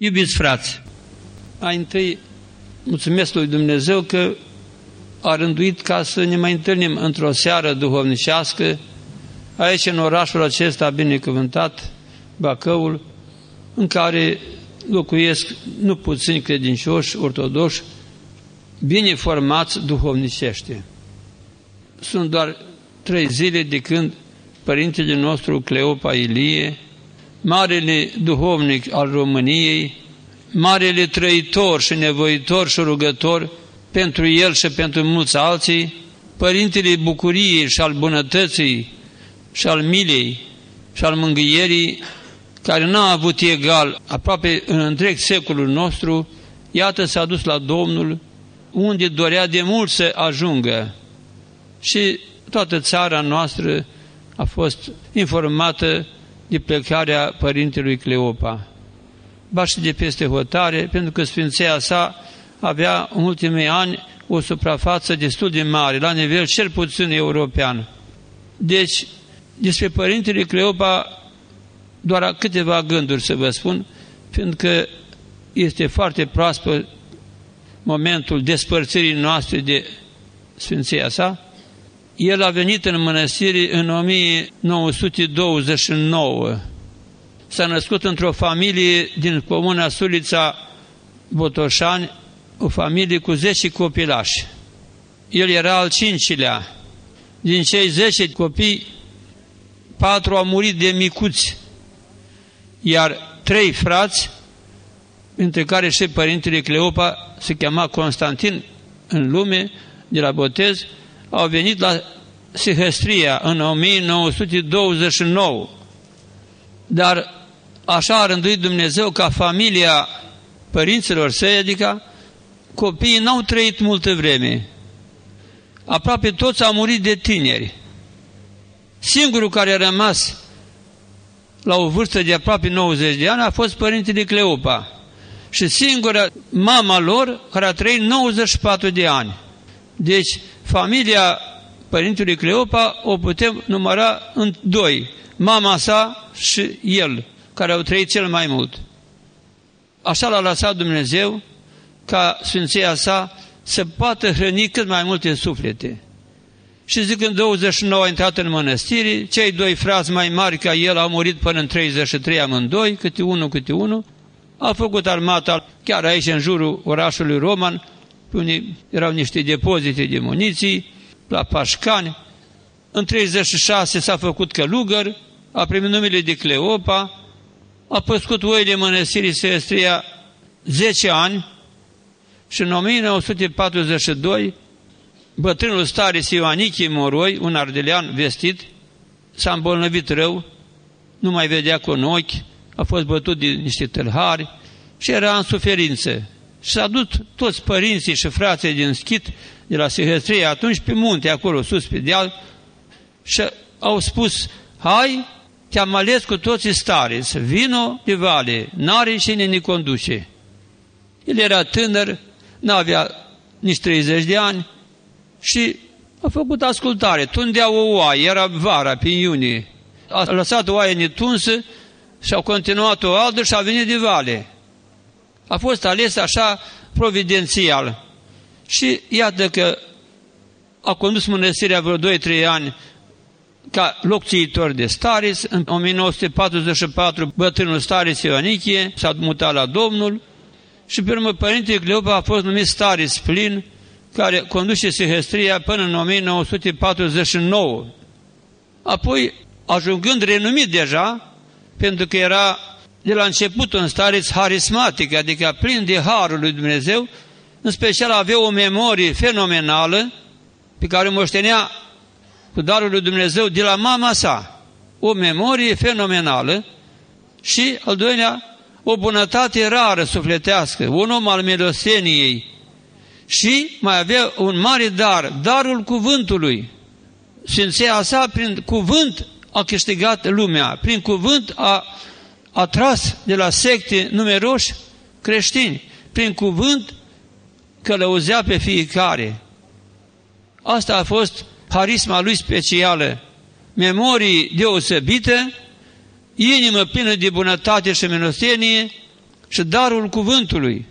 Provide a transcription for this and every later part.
Iubiți frați, mai întâi mulțumesc lui Dumnezeu că a rânduit ca să ne mai întâlnim într-o seară duhovnicească aici în orașul acesta binecuvântat, Bacăul, în care locuiesc nu puțini credincioși ortodoși, bine formați duhovnicește. Sunt doar trei zile de când Părintele nostru Cleopa Ilie, marele duhovnic al României, marele trăitor și nevoitor și rugător pentru el și pentru mulți alții, Părintele bucuriei și al bunătății și al milei și al mângâierii, care n-a avut egal aproape în întreg secolul nostru, iată s-a dus la Domnul, unde dorea de mult să ajungă. Și toată țara noastră a fost informată de plecarea părintelui Cleopa. Ba și de peste hotare, pentru că Sfinția sa avea în ultimii ani o suprafață destul de mare, la nivel cel puțin european. Deci, despre părintele Cleopa, doar câteva gânduri să vă spun, fiindcă este foarte proaspăt momentul despărțirii noastre de Sfinția sa, el a venit în mănăstire în 1929. S-a născut într-o familie din comuna Sulița Botoșani, o familie cu 10 copilași. El era al cincilea. Din cei 10 copii, patru au murit de micuți, iar trei frați, între care și părintele Cleopa, se chema Constantin în lume, de la botez, au venit la Sihestria în 1929. Dar așa a rânduit Dumnezeu ca familia părinților săi, adică copiii n-au trăit multă vreme. Aproape toți au murit de tineri. Singurul care a rămas la o vârstă de aproape 90 de ani a fost părintele Cleopa. Și singura mama lor care a trăit 94 de ani. Deci, familia părintelui Cleopa o putem număra în doi, mama sa și el, care au trăit cel mai mult. Așa l-a lăsat Dumnezeu ca Sfinția sa să poată hrăni cât mai multe suflete. Și zic, în 29 a intrat în mănăstire, cei doi frați mai mari ca el au murit până în 33 amândoi, câte unul, câte unul, au făcut armata chiar aici în jurul orașului Roman, unde erau niște depozite de muniții, la Pașcani. În 36 s-a făcut călugăr, a primit numele de Cleopa, a păscut oile mănăstirii Sestria 10 ani și în 1942 bătrânul stare Ioanichie Moroi, un ardelean vestit, s-a îmbolnăvit rău, nu mai vedea cu un ochi, a fost bătut de niște tâlhari și era în suferință. Și s-a dus toți părinții și frații din schit de la Sihăstrie atunci pe munte, acolo sus pe deal, și au spus, hai, te-am ales cu toții stareți, vino de vale, n-are cine ne conduce. El era tânăr, n-avea nici 30 de ani și a făcut ascultare. Tundea o oaie, era vara, pe iunie. A lăsat oaie netunsă și a continuat o altă și a venit de vale. A fost ales așa providențial. Și iată că a condus mănăstirea vreo 2-3 ani ca locțiitor de Staris. În 1944 bătrânul Staris Ioanichie s-a mutat la Domnul și pe urmă Părintele Cleopa a fost numit Staris Plin, care conduce Sihestria până în 1949. Apoi, ajungând renumit deja, pentru că era de la început un stareț harismatic, adică plin de harul lui Dumnezeu, în special avea o memorie fenomenală pe care o moștenea cu darul lui Dumnezeu de la mama sa. O memorie fenomenală și, al doilea, o bunătate rară sufletească, un om al milosteniei și mai avea un mare dar, darul cuvântului. Sfinția sa, prin cuvânt, a câștigat lumea, prin cuvânt a atras de la secte numeroși creștini, prin cuvânt călăuzea pe fiecare. Asta a fost harisma lui specială, memorii deosebită, inimă plină de bunătate și milostenie, și darul cuvântului.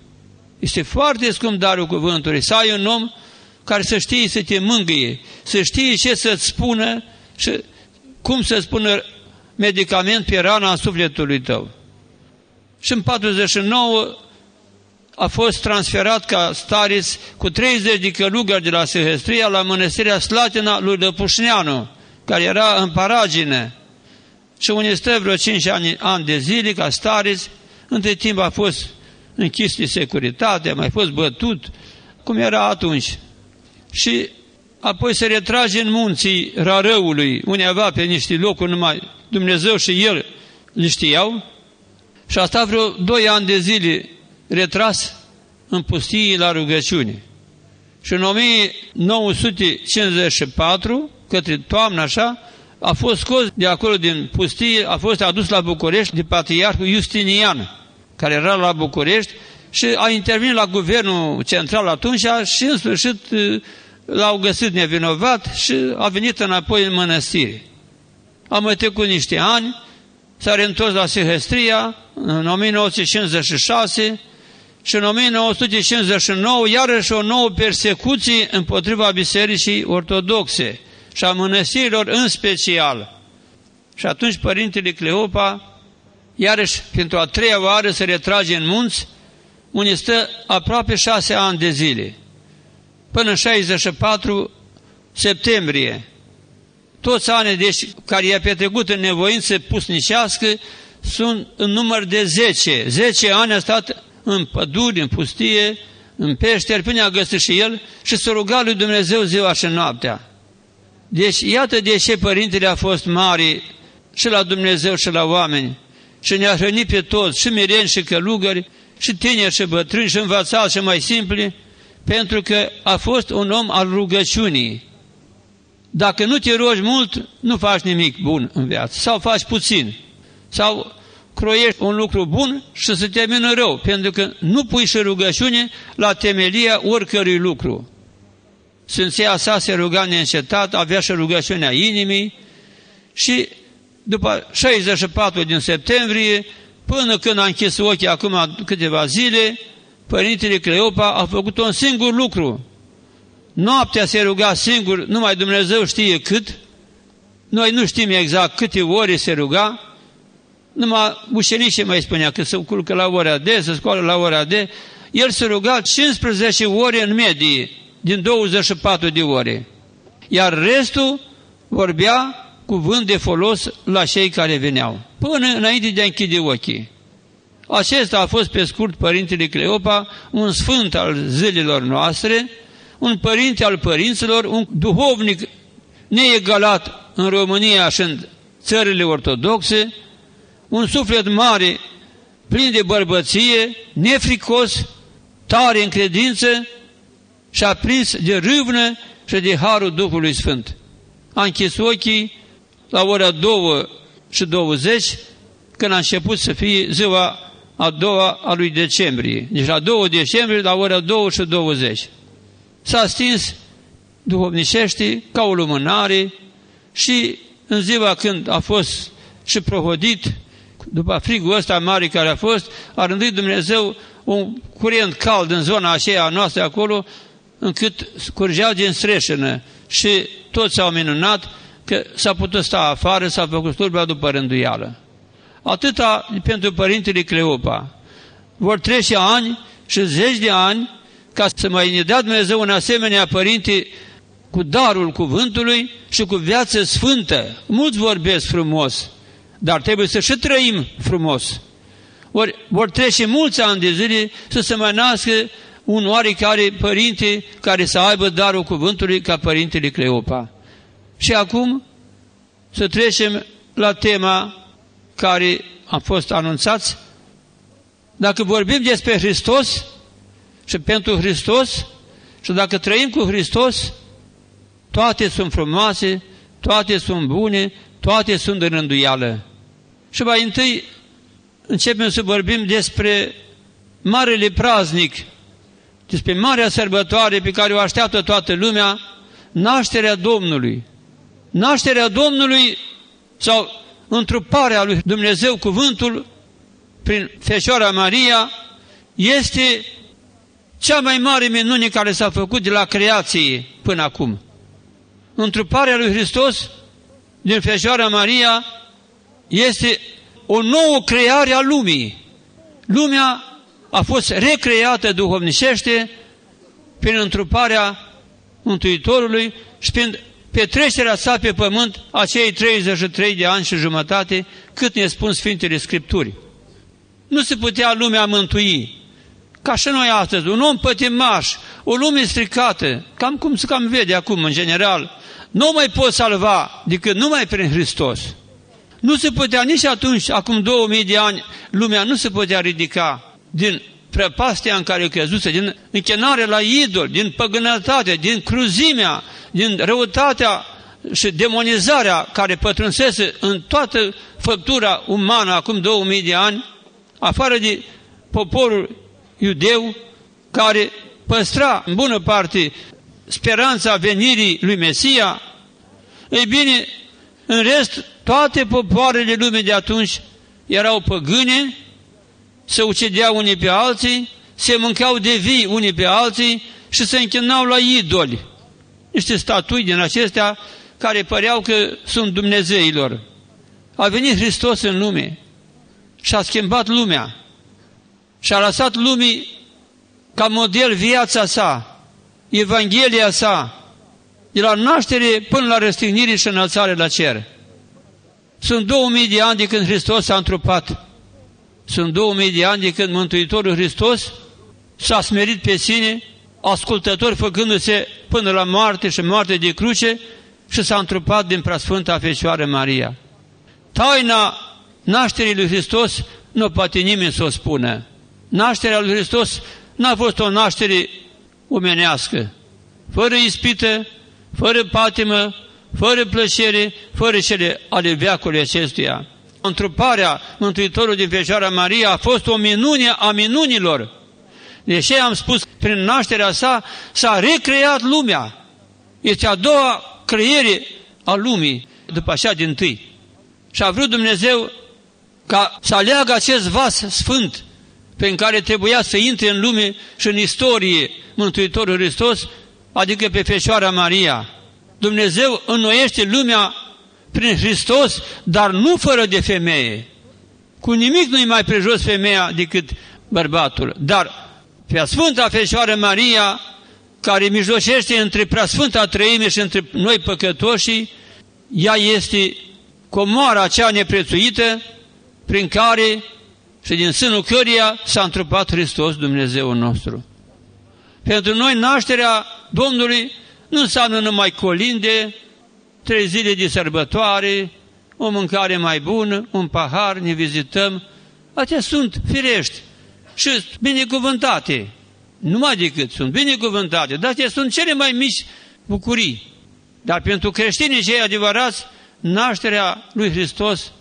Este foarte scump darul cuvântului. Să ai un om care să știe să te mângâie, să știe ce să-ți spună și cum să spună medicament pe rana sufletului tău. Și în 49 a fost transferat ca staris cu 30 de călugări de la Sihestria la mănăstirea Slatina lui Dăpușneanu, care era în Paragine. Și unde stă vreo 5 ani, ani de zile ca staris, între timp a fost închis de securitate, a mai fost bătut, cum era atunci. Și apoi se retrage în munții Rarăului, unde avea pe niște locuri numai Dumnezeu și El le știau, și a stat vreo doi ani de zile retras în pustii la rugăciune. Și în 1954, către toamnă așa, a fost scos de acolo din pustie, a fost adus la București de patriarhul Justinian, care era la București și a intervenit la guvernul central atunci și în sfârșit l-au găsit nevinovat și a venit înapoi în mănăstire. A mai trecut niște ani, s-a reîntors la Sihestria în 1956 și în 1959 iarăși o nouă persecuție împotriva Bisericii Ortodoxe și a mănăstirilor în special. Și atunci Părintele Cleopa, iarăși pentru a treia oară se retrage în munți, unde stă aproape șase ani de zile. Până în 64 septembrie, toți anii deci, care i-a petrecut în nevoință pusnicească sunt în număr de 10. 10 ani a stat în păduri, în pustie, în peșteri, până a găsit și el și s-a rugat lui Dumnezeu ziua și noaptea. Deci iată de ce Părintele a fost mare și la Dumnezeu și la oameni și ne-a hrănit pe toți, și mireni și călugări, și tineri și bătrâni și învățați și mai simpli, pentru că a fost un om al rugăciunii. Dacă nu te rogi mult, nu faci nimic bun în viață, sau faci puțin, sau croiești un lucru bun și se termină rău, pentru că nu pui și rugăciune la temelia oricărui lucru. Sfinția sa se ruga neîncetat, avea și rugăciunea inimii și după 64 din septembrie, până când a închis ochii acum câteva zile, Părintele Cleopa a făcut un singur lucru. Noaptea se ruga singur, numai Dumnezeu știe cât, noi nu știm exact câte ore se ruga, numai ușenișii mai spunea că se culcă la ora de, se scoală la ora de, el se ruga 15 ore în medie, din 24 de ore. Iar restul vorbea cuvânt de folos la cei care veneau, până înainte de a închide ochii. Acesta a fost pe scurt Părintele Cleopa, un sfânt al zilelor noastre, un părinte al părinților, un duhovnic neegalat în România și în țările ortodoxe, un suflet mare, plin de bărbăție, nefricos, tare în credință și a prins de râvnă și de harul Duhului Sfânt. A închis ochii la ora 2 și 20, când a început să fie ziua a doua a lui decembrie. Deci la 2 decembrie, la ora 2 și 20. S-a stins duhovnicește ca o lumânare și în ziua când a fost și prohodit după frigul ăsta mare care a fost, a rânduit Dumnezeu un curent cald în zona aceea noastră acolo, încât curgeau din streșină și toți s-au minunat că s-a putut sta afară, s-a făcut slujba după rânduială. Atâta pentru Părintele Cleopa. Vor trece ani și zeci de ani ca să mai ne dea Dumnezeu un asemenea părinte cu darul cuvântului și cu viață sfântă. Mulți vorbesc frumos, dar trebuie să și trăim frumos. Ori vor trece mulți ani de zile să se mai nască un oarecare părinte care să aibă darul cuvântului ca părintele Cleopa. Și acum să trecem la tema care a fost anunțați. Dacă vorbim despre Hristos și pentru Hristos și dacă trăim cu Hristos, toate sunt frumoase, toate sunt bune, toate sunt în rânduială. Și mai întâi începem să vorbim despre marele praznic, despre marea sărbătoare pe care o așteaptă toată lumea, nașterea Domnului. Nașterea Domnului sau întruparea lui Dumnezeu, cuvântul, prin Fecioara Maria este cea mai mare minune care s-a făcut de la creație până acum. Întruparea lui Hristos din Fecioara Maria este o nouă creare a lumii. Lumea a fost recreată duhovnicește prin întruparea Mântuitorului și prin petrecerea sa pe pământ acei 33 de ani și jumătate, cât ne spun Sfintele Scripturi. Nu se putea lumea mântui. Ca și noi astăzi, un om pătimaș, o lume stricată, cam cum se cam vede acum în general, nu mai pot salva decât numai prin Hristos. Nu se putea nici atunci, acum 2000 de ani, lumea nu se putea ridica din prăpastia în care căzuse, din închinare la idol, din păgânătate, din cruzimea, din răutatea și demonizarea care pătrunsese în toată făptura umană acum 2000 de ani, afară de poporul iudeu care păstra în bună parte speranța venirii lui Mesia, ei bine, în rest, toate popoarele lumii de atunci erau păgâne, se ucideau unii pe alții, se mâncau de vii unii pe alții și se închinau la idoli. Niște statui din acestea care păreau că sunt Dumnezeilor. A venit Hristos în lume și a schimbat lumea și a lăsat lumii ca model viața sa, Evanghelia sa, de la naștere până la răstignire și înălțare la cer. Sunt 2000 de ani de când Hristos s-a întrupat. Sunt 2000 de ani de când Mântuitorul Hristos s-a smerit pe sine, ascultător făcându-se până la moarte și moarte de cruce și s-a întrupat din preasfânta Fecioară Maria. Taina nașterii lui Hristos nu poate nimeni să o spună. Nașterea lui Hristos n-a fost o naștere omenească, fără ispită, fără patimă, fără plăcere, fără cele ale veacului acestuia. Întruparea Mântuitorului din Fecioara Maria a fost o minune a minunilor. Deși am spus, prin nașterea sa s-a recreat lumea. Este a doua creiere a lumii, după așa din tâi. Și a vrut Dumnezeu ca să aleagă acest vas sfânt prin care trebuia să intre în lume și în istorie Mântuitorul Hristos, adică pe Fecioara Maria. Dumnezeu înnoiește lumea prin Hristos, dar nu fără de femeie. Cu nimic nu-i mai prejos femeia decât bărbatul. Dar pe Sfânta Fecioară Maria, care mijlocește între Preasfânta Trăime și între noi păcătoși, ea este comoara aceea neprețuită prin care și din sânul căreia s-a întrupat Hristos Dumnezeu nostru. Pentru noi nașterea Domnului nu înseamnă numai colinde, trei zile de sărbătoare, o mâncare mai bună, un pahar, ne vizităm. Acestea sunt firești și binecuvântate. Numai decât sunt binecuvântate, dar acestea sunt cele mai mici bucurii. Dar pentru creștinii cei adevărați, nașterea lui Hristos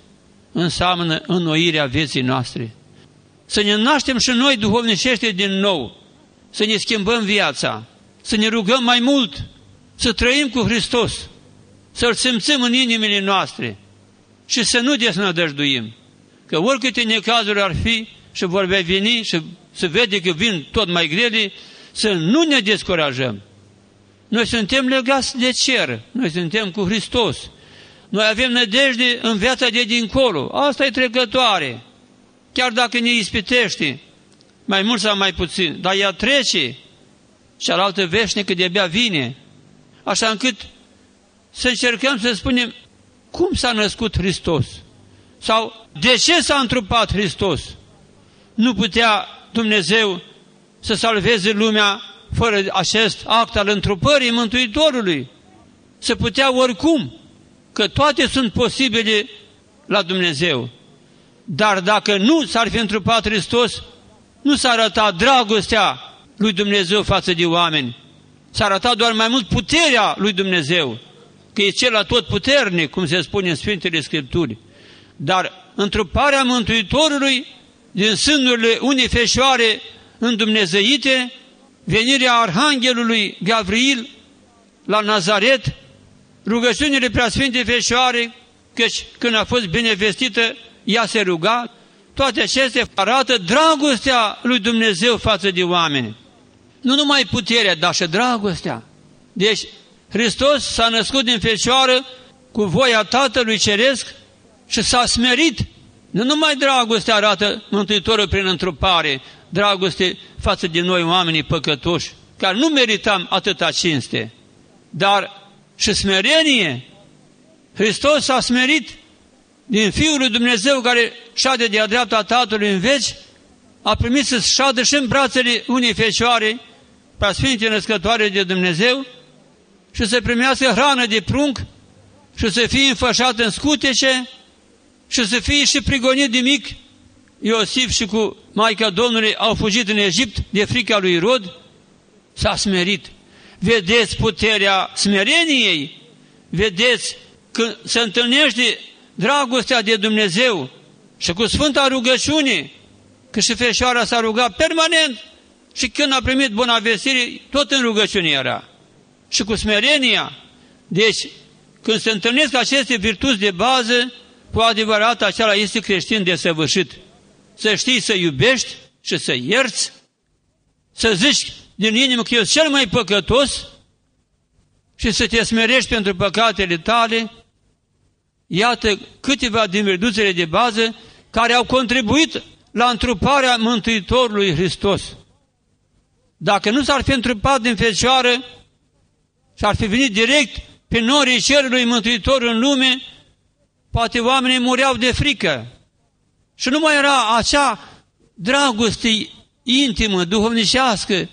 înseamnă înnoirea vieții noastre. Să ne naștem și noi duhovnicește din nou, să ne schimbăm viața, să ne rugăm mai mult, să trăim cu Hristos, să-L simțim în inimile noastre și să nu desnădăjduim. Că oricâte necazuri ar fi și vor veni și să vede că vin tot mai grele, să nu ne descurajăm. Noi suntem legați de cer, noi suntem cu Hristos. Noi avem nădejde în viața de dincolo. Asta e trecătoare. Chiar dacă ne ispitește, mai mult sau mai puțin, dar ea trece. Cealaltă veșnică de-abia vine. Așa încât să încercăm să spunem cum s-a născut Hristos. Sau de ce s-a întrupat Hristos. Nu putea Dumnezeu să salveze lumea fără acest act al întrupării Mântuitorului. Se putea oricum că toate sunt posibile la Dumnezeu. Dar dacă nu s-ar fi întrupat Hristos, nu s-a arătat dragostea lui Dumnezeu față de oameni. S-a arătat doar mai mult puterea lui Dumnezeu, că e cel tot puternic, cum se spune în Sfintele Scripturi. Dar întruparea Mântuitorului din sânurile unei feșoare îndumnezeite, venirea Arhanghelului Gavril la Nazaret, rugăciunile preasfinte Fecioare, căci când a fost binevestită, ea se ruga, toate acestea arată dragostea lui Dumnezeu față de oameni. Nu numai puterea, dar și dragostea. Deci, Hristos s-a născut din Fecioară cu voia Tatălui Ceresc și s-a smerit. Nu numai dragostea arată Mântuitorul prin întrupare, dragoste față de noi oamenii păcătoși, care nu meritam atâta cinste, dar și smerenie. Hristos s-a smerit din Fiul lui Dumnezeu care șade de-a dreapta Tatălui în veci, a primit să șadă și în brațele unei fecioare, Sfinte Născătoare de Dumnezeu, și să primească hrană de prunc și să fie înfășat în scutece și să fie și prigonit de mic. Iosif și cu Maica Domnului au fugit în Egipt de frica lui Rod, s-a smerit. Vedeți puterea smereniei? Vedeți că se întâlnește dragostea de Dumnezeu și cu Sfânta rugăciune, că și Feșoara s-a rugat permanent și când a primit bună vestire, tot în rugăciune era. Și cu smerenia. Deci, când se întâlnesc aceste virtuți de bază, cu adevărat acela este creștin desăvârșit. Să știi să iubești și să ierți, să zici din inimă că eu sunt cel mai păcătos și să te smerești pentru păcatele tale, iată câteva din virtuțile de bază care au contribuit la întruparea Mântuitorului Hristos. Dacă nu s-ar fi întrupat din Fecioară și ar fi venit direct pe norii cerului Mântuitor în lume, poate oamenii mureau de frică. Și nu mai era acea dragoste intimă, duhovnicească,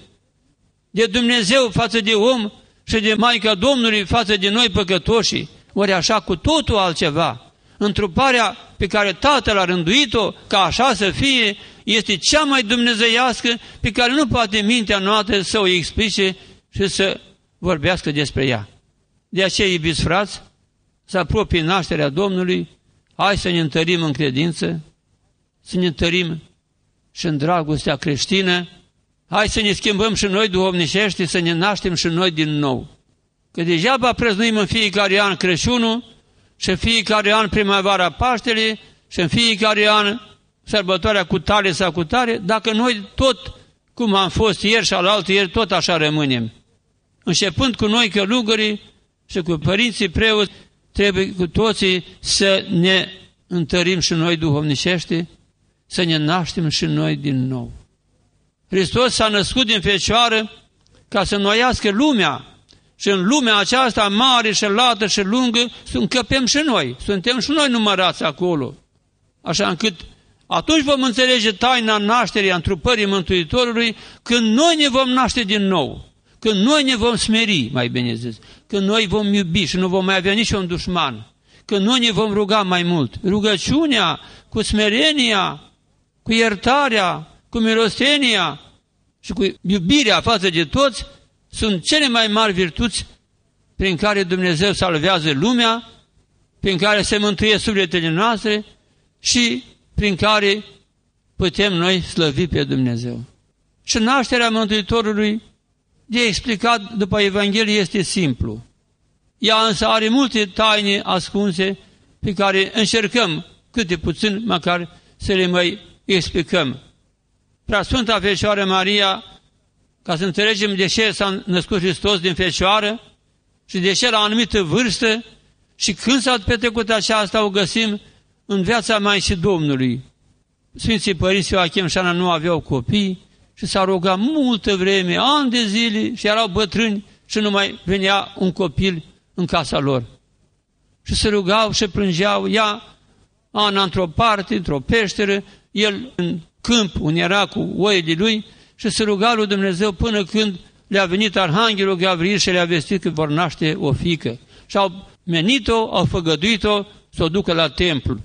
de Dumnezeu față de om și de Maica Domnului față de noi păcătoși. Ori așa cu totul altceva. Întruparea pe care Tatăl a rânduit-o ca așa să fie, este cea mai dumnezeiască pe care nu poate mintea noastră să o explice și să vorbească despre ea. De aceea, iubiți frați, să apropie nașterea Domnului, hai să ne întărim în credință, să ne întărim și în dragostea creștină, hai să ne schimbăm și noi duhovnicești, să ne naștem și noi din nou. Că degeaba prăznuim în fiecare an Crăciunul și în fiecare an primăvara Paștele și în fiecare an sărbătoarea cu tare sau cu tare, dacă noi tot cum am fost ieri și al altă ieri, tot așa rămânem. Începând cu noi călugării și cu părinții preoți, trebuie cu toții să ne întărim și noi duhovnicește, să ne naștem și noi din nou. Hristos s-a născut din Fecioară ca să noiască lumea și în lumea aceasta mare și lată și lungă încăpem și noi, suntem și noi numărați acolo. Așa încât atunci vom înțelege taina nașterii, a întrupării Mântuitorului, când noi ne vom naște din nou, când noi ne vom smeri, mai bine zis, când noi vom iubi și nu vom mai avea niciun dușman, când noi ne vom ruga mai mult. Rugăciunea cu smerenia, cu iertarea, cu milostenia și cu iubirea față de toți sunt cele mai mari virtuți prin care Dumnezeu salvează lumea, prin care se mântuie sufletele noastre și prin care putem noi slăvi pe Dumnezeu. Și nașterea Mântuitorului de explicat după Evanghelie este simplu. Ea însă are multe taine ascunse pe care încercăm câte puțin măcar să le mai explicăm. Sfânta Fecioară Maria, ca să înțelegem de ce s-a născut Hristos din Fecioară și de ce la anumită vârstă și când s-a petrecut aceasta o găsim în viața Maicii Domnului. Sfinții Părinți Ioachim și Ana nu aveau copii și s-a rugat multă vreme, ani de zile și erau bătrâni și nu mai venea un copil în casa lor. Și se rugau și plângeau, ea, Ana într-o parte, într-o peșteră, el în câmp, unde era cu oile lui, și se ruga lui Dumnezeu până când le-a venit Arhanghelul Gavril și le-a vestit că vor naște o fică. Și au menit-o, au făgăduit-o să o ducă la templu.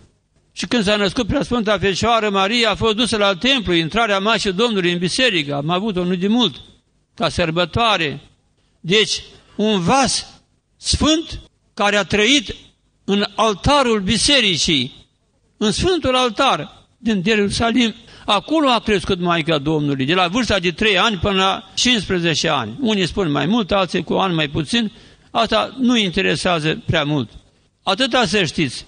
Și când s-a născut prea Sfânta Fecioară Maria, a fost dusă la templu, intrarea Maicii Domnului în biserică, am avut-o nu de mult, ca sărbătoare. Deci, un vas sfânt care a trăit în altarul bisericii, în Sfântul Altar din Ierusalim, acolo a crescut Maica Domnului, de la vârsta de 3 ani până la 15 ani. Unii spun mai mult, alții cu ani mai puțin, asta nu interesează prea mult. Atâta să știți.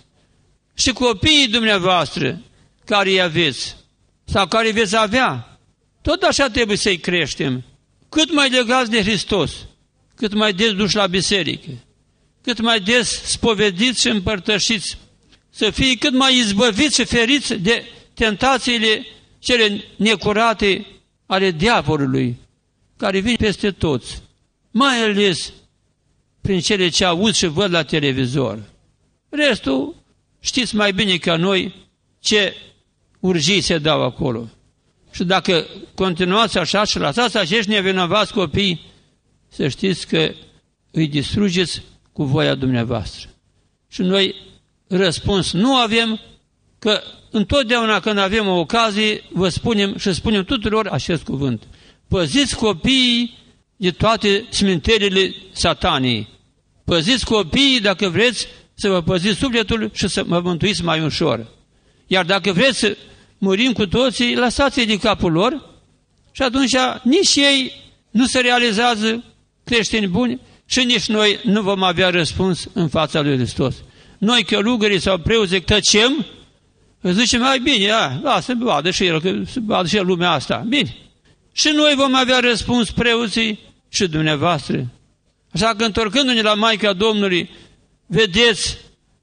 Și copiii dumneavoastră, care îi aveți sau care îi veți avea. Tot așa trebuie să-i creștem. Cât mai legați de Hristos, cât mai des duși la biserică, cât mai des spovediți și împărtășiți, să fie cât mai izbăviți și feriți de tentațiile cele necurate ale diavolului, care vin peste toți, mai ales prin cele ce aud și văd la televizor. Restul știți mai bine ca noi ce urgii se dau acolo. Și dacă continuați așa și lăsați acești nevinovați copii, să știți că îi distrugeți cu voia dumneavoastră. Și noi răspuns nu avem, că întotdeauna când avem o ocazie, vă spunem și spunem tuturor acest cuvânt. Păziți copiii de toate sminterile satanii. Păziți copiii dacă vreți să vă păziți sufletul și să mă mântuiți mai ușor. Iar dacă vreți să murim cu toții, lăsați-i de capul lor și atunci nici ei nu se realizează creștini buni și nici noi nu vom avea răspuns în fața lui Hristos. Noi călugării sau preoții tăcem, zice mai bine, a, lasă vadă și el, că să vadă și el lumea asta. Bine. Și noi vom avea răspuns preoții și dumneavoastră. Așa că întorcându-ne la Maica Domnului, vedeți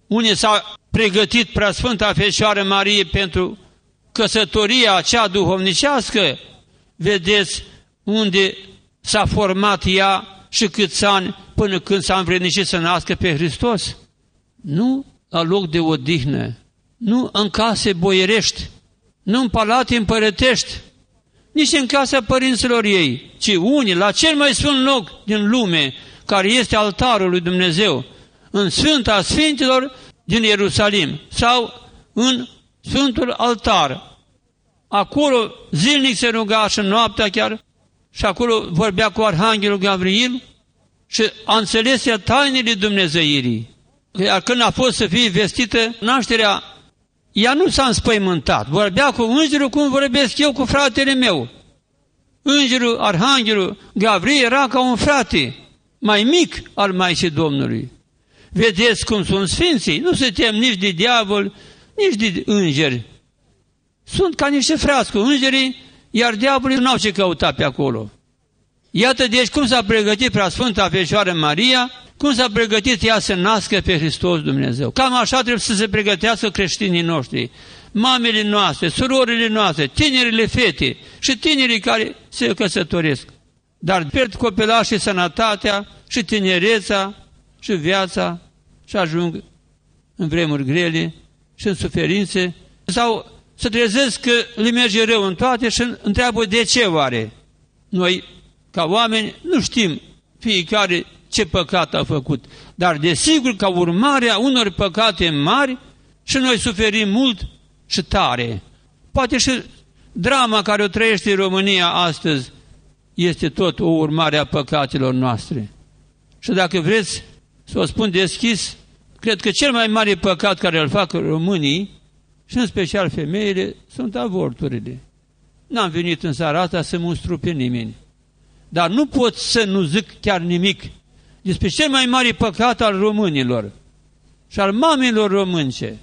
unde s-a pregătit Preasfânta Fecioară Marie pentru căsătoria acea duhovnicească, vedeți unde s-a format ea și câți ani până când s-a învrednicit să nască pe Hristos. Nu la loc de odihnă, nu în case boierești, nu în palate împărătești, nici în casa părinților ei, ci unii, la cel mai sfânt loc din lume, care este altarul lui Dumnezeu, în Sfânta Sfinților din Ierusalim sau în Sfântul Altar. Acolo zilnic se ruga și noaptea chiar și acolo vorbea cu Arhanghelul Gabriel și a înțeles ea tainele Dumnezeirii. Iar când a fost să fie vestită nașterea, ea nu s-a înspăimântat. Vorbea cu îngerul cum vorbesc eu cu fratele meu. Îngerul, Arhanghelul Gabriel era ca un frate mai mic al Maicii Domnului. Vedeți cum sunt sfinții? Nu se tem nici de diavol, nici de îngeri. Sunt ca niște frați cu îngerii, iar diavolii nu au ce căuta pe acolo. Iată deci cum s-a pregătit prea Sfânta Fecioară Maria, cum s-a pregătit ea să nască pe Hristos Dumnezeu. Cam așa trebuie să se pregătească creștinii noștri, mamele noastre, surorile noastre, tinerile fete și tinerii care se căsătoresc. Dar pierd copilașii sănătatea și tinereța și viața și ajung în vremuri grele și în suferințe sau să trezesc că le merge rău în toate și întreabă de ce oare. Noi, ca oameni, nu știm fiecare ce păcat a făcut, dar desigur ca urmare a unor păcate mari și noi suferim mult și tare. Poate și drama care o trăiește România astăzi este tot o urmare a păcatelor noastre. Și dacă vreți să o spun deschis, cred că cel mai mare păcat care îl fac românii, și în special femeile, sunt avorturile. N-am venit în seara asta să mustru pe nimeni. Dar nu pot să nu zic chiar nimic despre cel mai mare păcat al românilor și al mamelor românce.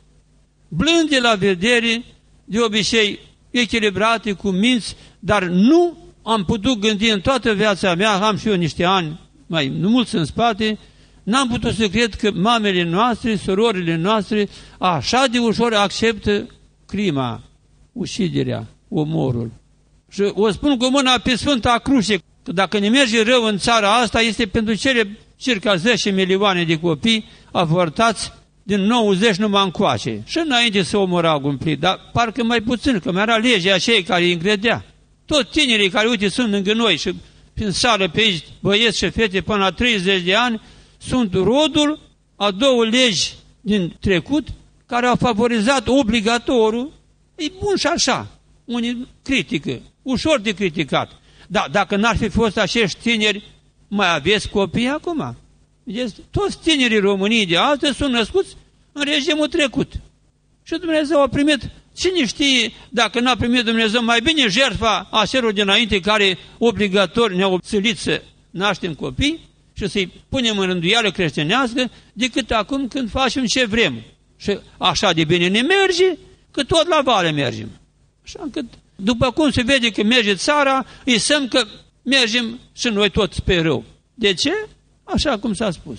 Blânde la vedere, de obicei echilibrate, cu minți, dar nu am putut gândi în toată viața mea, am și eu niște ani, mai nu mulți în spate, n-am putut să cred că mamele noastre, sororile noastre, așa de ușor acceptă crima, uciderea, omorul. Și o spun cu mâna pe Sfânta Cruce, că dacă ne merge rău în țara asta, este pentru cele circa 10 milioane de copii avortați din 90 numai încoace. Și înainte să omorau cumplit, dar parcă mai puțin, că mai era legea cei care îi încredea. Toți tinerii care, uite, sunt lângă noi și prin sală pe aici, băieți și fete până la 30 de ani, sunt rodul a două legi din trecut care au favorizat obligatoriu, e bun și așa, unii critică, ușor de criticat. Dar dacă n-ar fi fost acești tineri, mai aveți copii acum? Vedeți? Toți tinerii României de astăzi sunt născuți în regimul trecut. Și Dumnezeu a primit Cine știe dacă n-a primit Dumnezeu mai bine jertfa a celor dinainte care obligator ne-au silit să naștem copii și să-i punem în rânduială creștinească decât acum când facem ce vrem. Și așa de bine ne merge, că tot la vale mergem. Așa încât, după cum se vede că merge țara, îi semn că mergem și noi toți pe rău. De ce? Așa cum s-a spus.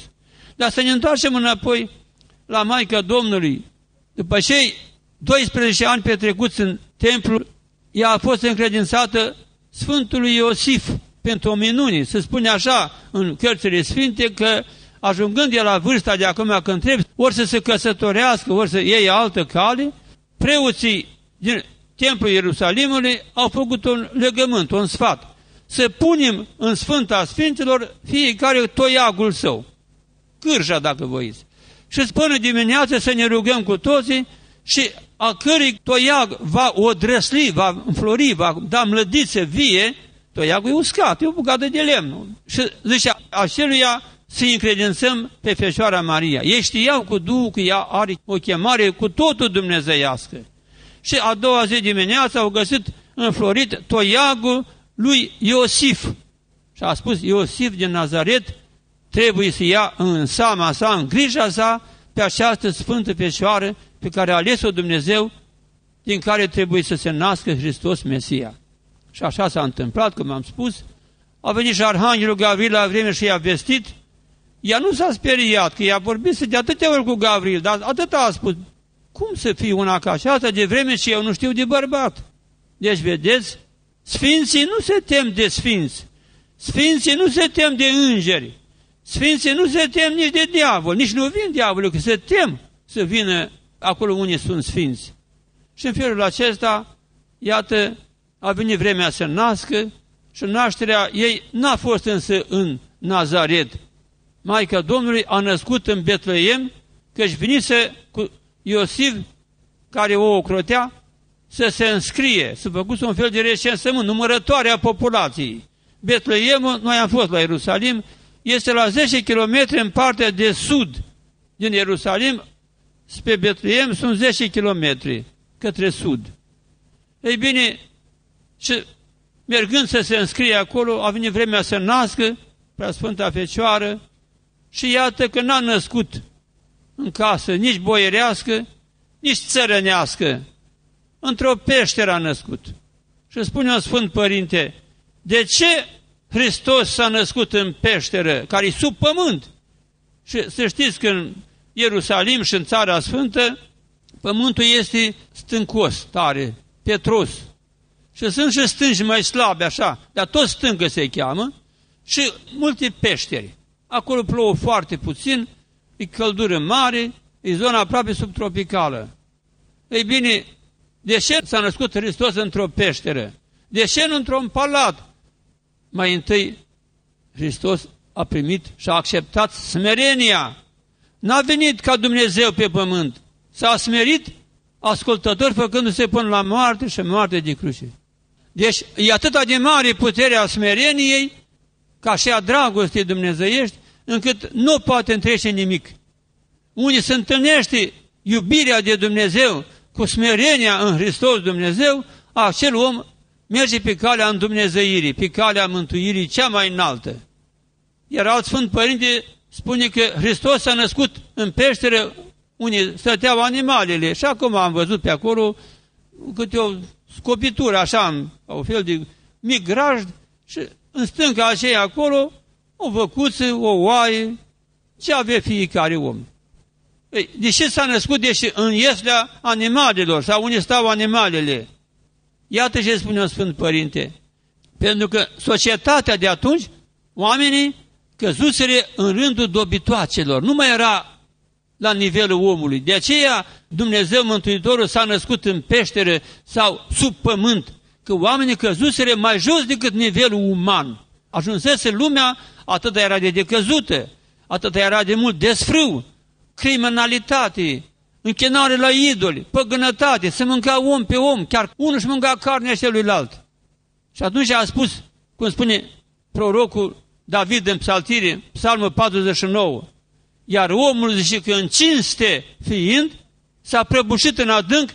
Dar să ne întoarcem înapoi la Maica Domnului. După cei 12 ani petrecuți în templu, ea a fost încredințată Sfântului Iosif pentru o minune. Se spune așa în cărțile sfinte că ajungând el la vârsta de acum când trebuie, ori să se căsătorească, ori să iei altă cale, preoții din templul Ierusalimului au făcut un legământ, un sfat. Să punem în Sfânta Sfinților fiecare toiagul său, cârja dacă voiți. Și până dimineață să ne rugăm cu toții și a cărui toiag va odrăsli, va înflori, va da mlădițe vie, toiagul e uscat, e o bucată de lemn. Și zice, aceluia să încredințăm pe Fecioara Maria. Ei știau cu Duhul că ea are o chemare cu totul dumnezeiască. Și a doua zi dimineața au găsit înflorit toiagul lui Iosif. Și a spus, Iosif din Nazaret trebuie să ia în seama sa, în grija sa, pe această Sfântă Fecioară pe care a ales-o Dumnezeu, din care trebuie să se nască Hristos Mesia. Și așa s-a întâmplat, cum am spus, a venit și Arhanghelul Gavril la vreme și i-a vestit, ea nu s-a speriat, că i-a vorbit de atâtea ori cu Gavril, dar atât a spus, cum să fie una ca aceasta de vreme și eu nu știu de bărbat? Deci, vedeți, sfinții nu se tem de sfinți, sfinții nu se tem de îngeri, sfinții nu se tem nici de diavol, nici nu vin diavolul, că se tem să vină acolo unde sunt sfinți. Și în felul acesta, iată, a venit vremea să nască și nașterea ei n-a fost însă în Nazaret. Maica Domnului a născut în Betleem, căci venise cu Iosif, care o ocrotea, să se înscrie, să făcuse un fel de recensământ, numărătoare a populației. Betleemul, noi am fost la Ierusalim, este la 10 km în partea de sud din Ierusalim, spre Betleem sunt 10 km către sud. Ei bine, și mergând să se înscrie acolo, a venit vremea să nască prea Sfânta Fecioară și iată că n-a născut în casă nici boierească, nici țărănească. Într-o peșteră a născut. Și spune un Sfânt Părinte, de ce Hristos s-a născut în peșteră, care e sub pământ? Și să știți că în Ierusalim și în Țara Sfântă, pământul este stâncos, tare, petros. Și sunt și stânci mai slabe, așa, dar tot stâncă se cheamă, și multe peșteri. Acolo plouă foarte puțin, e căldură mare, e zona aproape subtropicală. Ei bine, de ce s-a născut Hristos într-o peșteră? De ce nu într-un palat? Mai întâi, Hristos a primit și a acceptat smerenia N-a venit ca Dumnezeu pe pământ. S-a smerit ascultător făcându-se până la moarte și moarte de cruce. Deci e atâta de mare puterea smereniei ca și a dragostei dumnezeiești, încât nu poate întrece nimic. Unii se întâlnește iubirea de Dumnezeu cu smerenia în Hristos Dumnezeu, acel om merge pe calea îndumnezeirii, pe calea mântuirii cea mai înaltă. Iar alt Sfânt Părinte spune că Hristos s-a născut în peșteră unde stăteau animalele și acum am văzut pe acolo câte o scopitură așa, o fel de mic grajd și în stânga aceea acolo o văcuță, o oaie, ce avea fiecare om. Ei, de ce s-a născut deși în ieslea animalelor sau unde stau animalele? Iată ce spune un Sfânt Părinte. Pentru că societatea de atunci, oamenii căzusere în rândul dobitoacelor. Nu mai era la nivelul omului. De aceea Dumnezeu Mântuitorul s-a născut în peșteră sau sub pământ, că oamenii căzusere mai jos decât nivelul uman. Ajunsese lumea, atât era de decăzută, atât era de mult desfrâu, criminalitate, închinare la idoli, păgânătate, să mânca om pe om, chiar unul își mânca carnea celuilalt. Și atunci a spus, cum spune prorocul David în psaltire, psalmul 49, iar omul zice că în cinste fiind, s-a prăbușit în adânc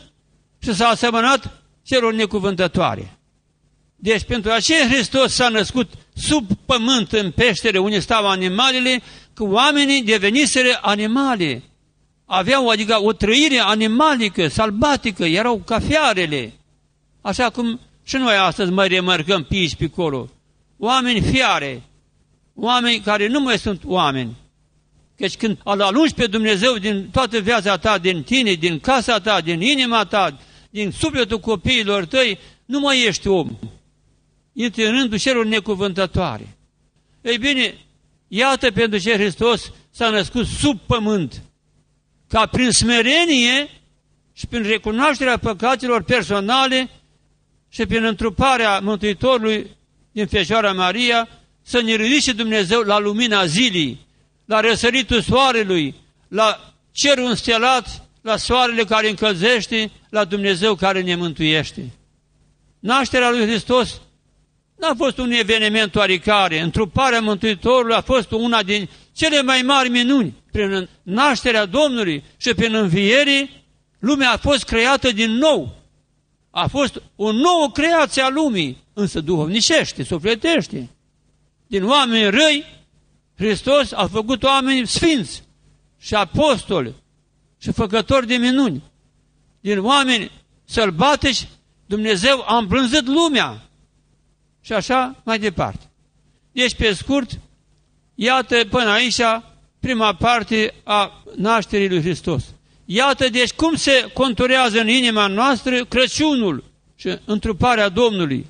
și s-a asemănat celor necuvântătoare. Deci pentru aceea Hristos s-a născut sub pământ în peștere unde stau animalele, că oamenii deveniseră animale. aveau adică o trăire animalică, salbatică, erau ca fiarele. Așa cum și noi astăzi mai remarcăm pe aici, pe acolo. Oameni fiare, oameni care nu mai sunt oameni. Căci când îl alungi pe Dumnezeu din toată viața ta, din tine, din casa ta, din inima ta, din sufletul copiilor tăi, nu mai ești om. Intri în rândul celor necuvântătoare. Ei bine, iată pentru ce Hristos s-a născut sub pământ, ca prin smerenie și prin recunoașterea păcatelor personale și prin întruparea Mântuitorului din Fecioara Maria, să ne ridice Dumnezeu la lumina zilii, la răsăritul soarelui, la cerul înstelat, la soarele care încălzește, la Dumnezeu care ne mântuiește. Nașterea lui Hristos n-a fost un eveniment oarecare. Întruparea Mântuitorului a fost una din cele mai mari minuni. Prin nașterea Domnului și prin învierii, lumea a fost creată din nou. A fost o nouă creație a lumii, însă duhovnicește, sufletește. Din oameni răi, Hristos a făcut oameni sfinți și apostoli și făcători de minuni. Din oameni sălbatici, Dumnezeu a îmblânzit lumea. Și așa mai departe. Deci, pe scurt, iată până aici prima parte a nașterii lui Hristos. Iată deci cum se conturează în inima noastră Crăciunul și întruparea Domnului.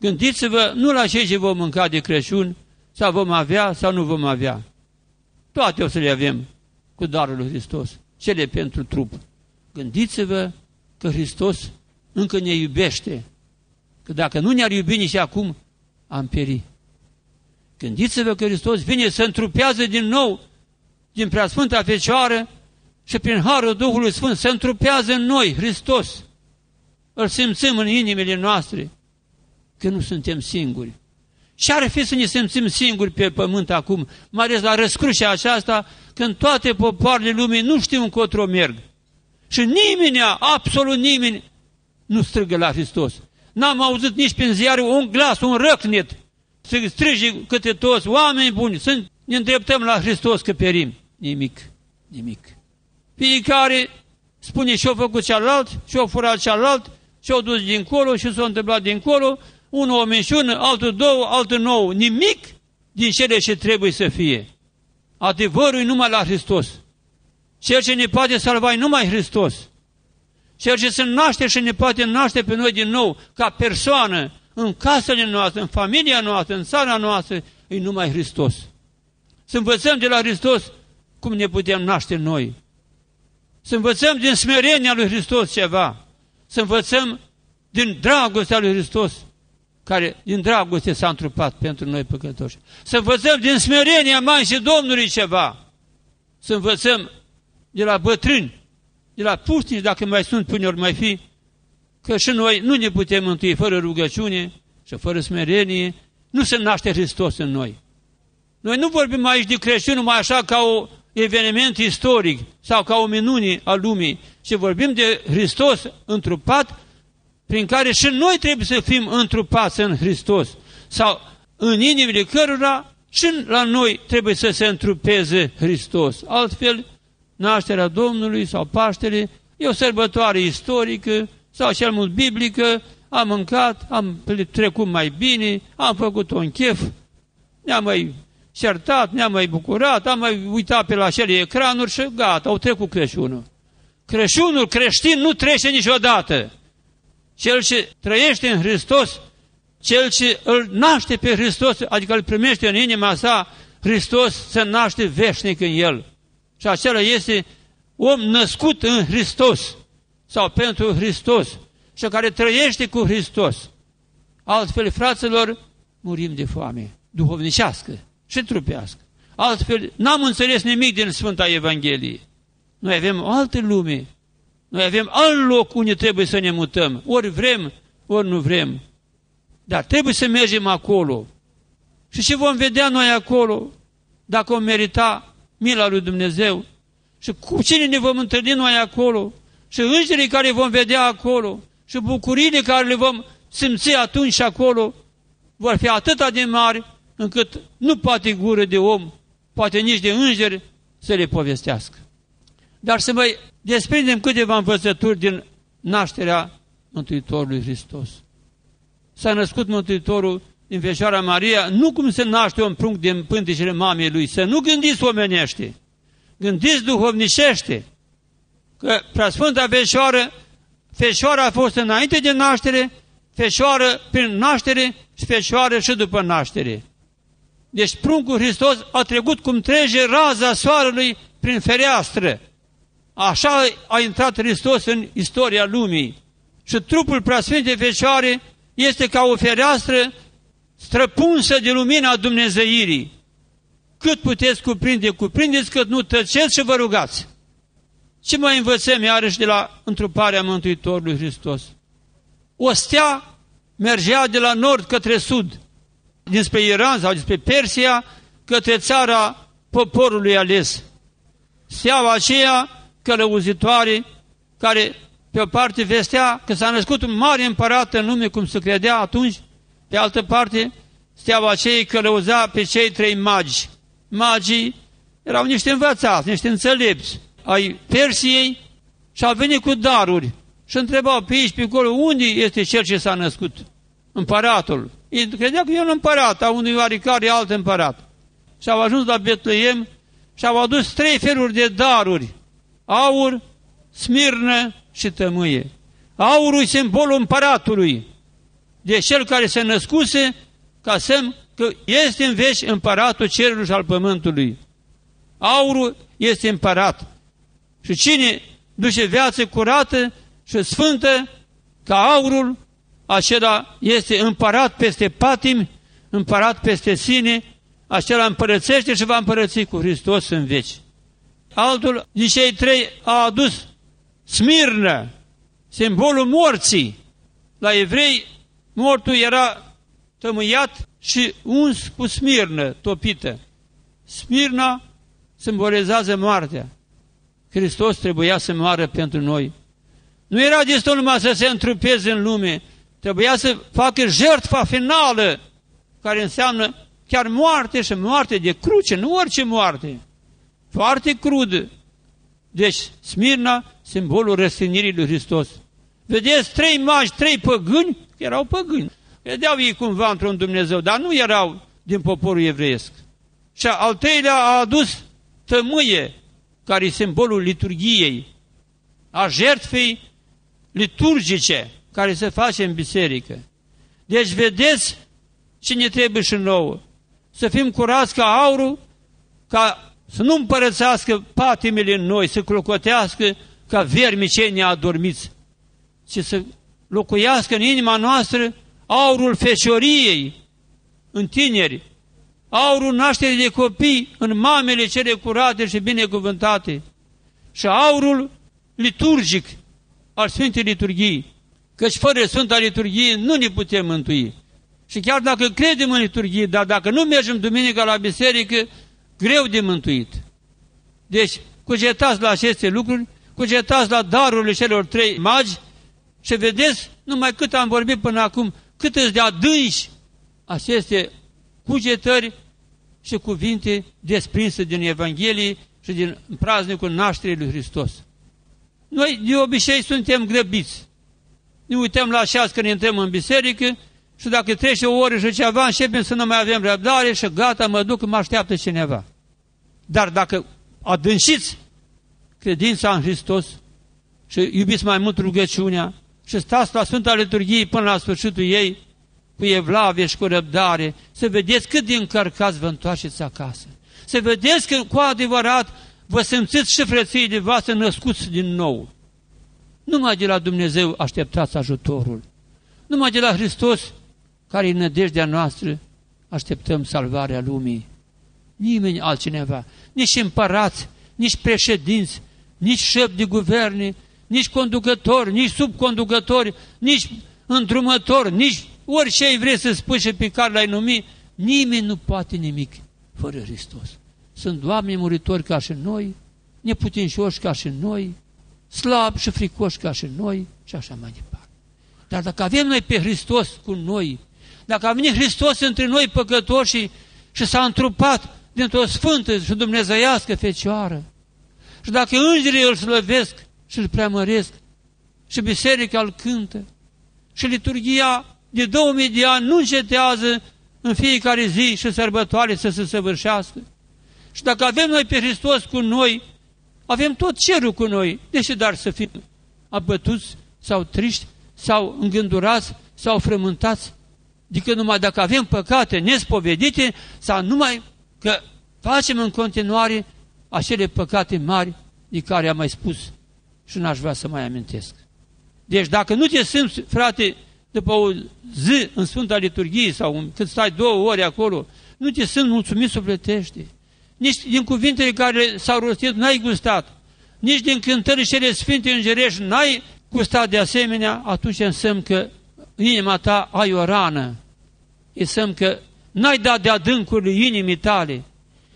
Gândiți-vă nu la cei ce vom mânca de Crăciun, sau vom avea sau nu vom avea. Toate o să le avem cu darul lui Hristos, cele pentru trup. Gândiți-vă că Hristos încă ne iubește, că dacă nu ne-ar iubi nici acum, am pieri. Gândiți-vă că Hristos vine să întrupează din nou din preasfânta Fecioară și prin Harul Duhului Sfânt se întrupează în noi Hristos. Îl simțim în inimile noastre că nu suntem singuri. Ce ar fi să ne simțim singuri pe pământ acum, mai ales la răscrucea aceasta, când toate popoarele lumii nu știu încotro merg. Și nimeni, absolut nimeni, nu strigă la Hristos. N-am auzit nici prin ziare un glas, un răcnet, să strige câte toți oameni buni, să ne îndreptăm la Hristos că perim. Nimic, nimic. Fiecare spune ce-a făcut cealalt, ce-a furat cealalt, ce-a dus dincolo și s-a întâmplat dincolo unul o mențiună, altul două, altul nouă. Nimic din cele ce trebuie să fie. Adevărul e numai la Hristos. Cel ce ne poate salva e numai Hristos. Cel ce se naște și ne poate naște pe noi din nou, ca persoană, în casele noastre, în familia noastră, în țara noastră, e numai Hristos. Să învățăm de la Hristos cum ne putem naște noi. Să învățăm din smerenia lui Hristos ceva. Să învățăm din dragostea lui Hristos care din dragoste s-a întrupat pentru noi păcătoși. Să învățăm din smerenia Maicii Domnului ceva. Să învățăm de la bătrâni, de la puștici, dacă mai sunt până ori mai fi, că și noi nu ne putem mântui fără rugăciune și fără smerenie, nu se naște Hristos în noi. Noi nu vorbim aici de creștin numai așa ca o eveniment istoric sau ca o minune a lumii, ci vorbim de Hristos întrupat prin care și noi trebuie să fim întrupați în Hristos sau în inimile cărora și la noi trebuie să se întrupeze Hristos. Altfel, nașterea Domnului sau Paștele e o sărbătoare istorică sau cel mult biblică, am mâncat, am trecut mai bine, am făcut un chef, ne-am mai certat, ne-am mai bucurat, am mai uitat pe la acele ecranuri și gata, au trecut Crăciunul. Crăciunul creștin nu trece niciodată. Cel ce trăiește în Hristos, cel ce îl naște pe Hristos, adică îl primește în inima sa, Hristos se naște veșnic în el. Și acela este om născut în Hristos sau pentru Hristos și care trăiește cu Hristos. Altfel, fraților, murim de foame, duhovnicească și trupească. Altfel, n-am înțeles nimic din Sfânta Evanghelie. Noi avem o altă lume noi avem alt loc unde trebuie să ne mutăm. Ori vrem, ori nu vrem. Dar trebuie să mergem acolo. Și ce vom vedea noi acolo? Dacă o merita mila lui Dumnezeu. Și cu cine ne vom întâlni noi acolo? Și îngerii care vom vedea acolo. Și bucuriile care le vom simți atunci și acolo. Vor fi atât de mari încât nu poate gură de om, poate nici de îngeri să le povestească. Dar să mai desprindem câteva învățături din nașterea Mântuitorului Hristos. S-a născut Mântuitorul din Fecioara Maria, nu cum se naște un prunc din pânticele mamei lui, să nu gândiți omenește, gândiți duhovnicește, că preasfânta Fecioară, Fecioara a fost înainte de naștere, Fecioară prin naștere și Fecioară și după naștere. Deci pruncul Hristos a trecut cum trece raza soarelui prin fereastră. Așa a intrat Hristos în istoria lumii. Și trupul preasfintei Fecioare este ca o fereastră străpunsă de lumina Dumnezeirii. Cât puteți cuprinde, cuprindeți, cât nu tăceți și vă rugați. Ce mai învățăm iarăși de la întruparea Mântuitorului Hristos? O stea mergea de la nord către sud, dinspre Iran sau dinspre Persia, către țara poporului ales. Steaua aceea călăuzitoare, care pe o parte vestea că s-a născut un mare împărat în lume, cum se credea atunci, pe altă parte, steaua aceea călăuza pe cei trei magi. Magii erau niște învățați, niște înțelepți ai Persiei și au venit cu daruri și întrebau pe aici, pe acolo, unde este cel ce s-a născut? Împăratul. Ei credea că e un împărat, a unui oarecare alt împărat. Și au ajuns la Betleem și au adus trei feluri de daruri. Aur, smirnă și tămâie. Aurul e simbolul împăratului de cel care se născuse ca semn că este în veci împăratul cerului și al pământului. Aurul este împărat. Și cine duce viață curată și sfântă ca aurul, acela este împărat peste patim, împărat peste sine, acela împărățește și va împărăți cu Hristos în veci. Altul din cei trei a adus smirnă, simbolul morții. La evrei Mortul era tămâiat și uns cu smirnă topită. Smirna simbolizează moartea. Hristos trebuia să moară pentru noi. Nu era destul numai să se întrupeze în lume, trebuia să facă jertfa finală, care înseamnă chiar moarte și moarte de cruce, nu orice moarte. Foarte crudă. Deci, Smirna, simbolul răstignirii lui Hristos. Vedeți, trei magi, trei păgâni erau păgâni. Vedeau ei cumva într-un Dumnezeu, dar nu erau din poporul evreiesc. Și al treilea a adus tămâie, care e simbolul liturgiei, a jertfei liturgice care se face în biserică. Deci vedeți ce ne trebuie și nouă. Să fim curați ca aurul, ca să nu împărățească patimile în noi, să clocotească ca vermi cei neadormiți, ci să locuiască în inima noastră aurul fecioriei în tineri, aurul nașterii de copii în mamele cele curate și binecuvântate și aurul liturgic al Sfintei Liturghii, căci fără Sfânta Liturghie nu ne putem mântui. Și chiar dacă credem în liturghie, dar dacă nu mergem duminica la biserică, greu de mântuit. Deci, cugetați la aceste lucruri, cugetați la darurile celor trei magi și vedeți, numai cât am vorbit până acum, cât îți de adânci aceste cugetări și cuvinte desprinse din Evanghelie și din praznicul nașterii lui Hristos. Noi de obicei suntem grăbiți. Ne uităm la șas când intrăm în biserică și dacă trece o oră și ceva, începem să nu mai avem răbdare și gata, mă duc, mă așteaptă cineva. Dar dacă adânciți credința în Hristos și iubiți mai mult rugăciunea, și stați la Sfânta Liturghie până la sfârșitul ei, cu evlavie și cu răbdare, să vedeți cât de încărcați vă întoarceți acasă. Să vedeți că cu adevărat vă simțiți și frățiile voastre născuți din nou. Numai de la Dumnezeu așteptați ajutorul. Numai de la Hristos, care e nădejdea noastră, așteptăm salvarea lumii. Nimeni altcineva, nici împărați, nici președinți, nici șef de guverne, nici conducători, nici subconducători, nici îndrumători, nici orice ai vrei să spui și pe care l-ai numi, nimeni nu poate nimic fără Hristos. Sunt oameni muritori ca și noi, neputincioși ca și noi, slabi și fricoși ca și noi și așa mai departe. Dar dacă avem noi pe Hristos cu noi, dacă a venit Hristos între noi păcătoși și s-a întrupat dintr-o sfântă și dumnezeiască fecioară, Și dacă îngerii îl slăvesc și îl preamăresc și biserica îl cântă și liturgia de 2000 de ani nu încetează în fiecare zi și sărbătoare să se săvârșească. Și dacă avem noi pe Hristos cu noi, avem tot cerul cu noi. De ce dar să fim abătuți sau triști sau îngândurați sau frământați? Adică numai dacă avem păcate nespovedite sau numai că facem în continuare acele păcate mari de care am mai spus și n-aș vrea să mai amintesc. Deci dacă nu te simți, frate, după o zi în Sfânta Liturghie sau cât stai două ori acolo, nu te sunt mulțumit sufletește. Nici din cuvintele care s-au rostit n-ai gustat. Nici din cântările cele sfinte îngerești n-ai gustat de asemenea, atunci înseamnă că inima ta ai o rană. E semn că n-ai dat de adâncurile inimii tale.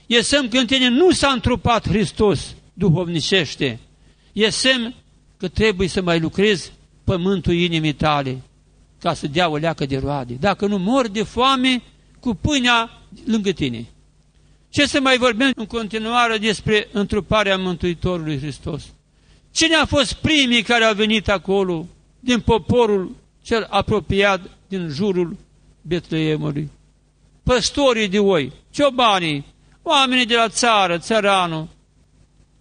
E semn că în tine nu s-a întrupat Hristos duhovnicește. E semn că trebuie să mai lucrezi pământul inimii tale ca să dea o leacă de roade. Dacă nu mor de foame cu pâinea lângă tine. Ce să mai vorbim în continuare despre întruparea Mântuitorului Hristos? Cine a fost primii care au venit acolo din poporul cel apropiat din jurul Betleemului? Păstorii de oi, ciobanii, oamenii de la țară, țăranul,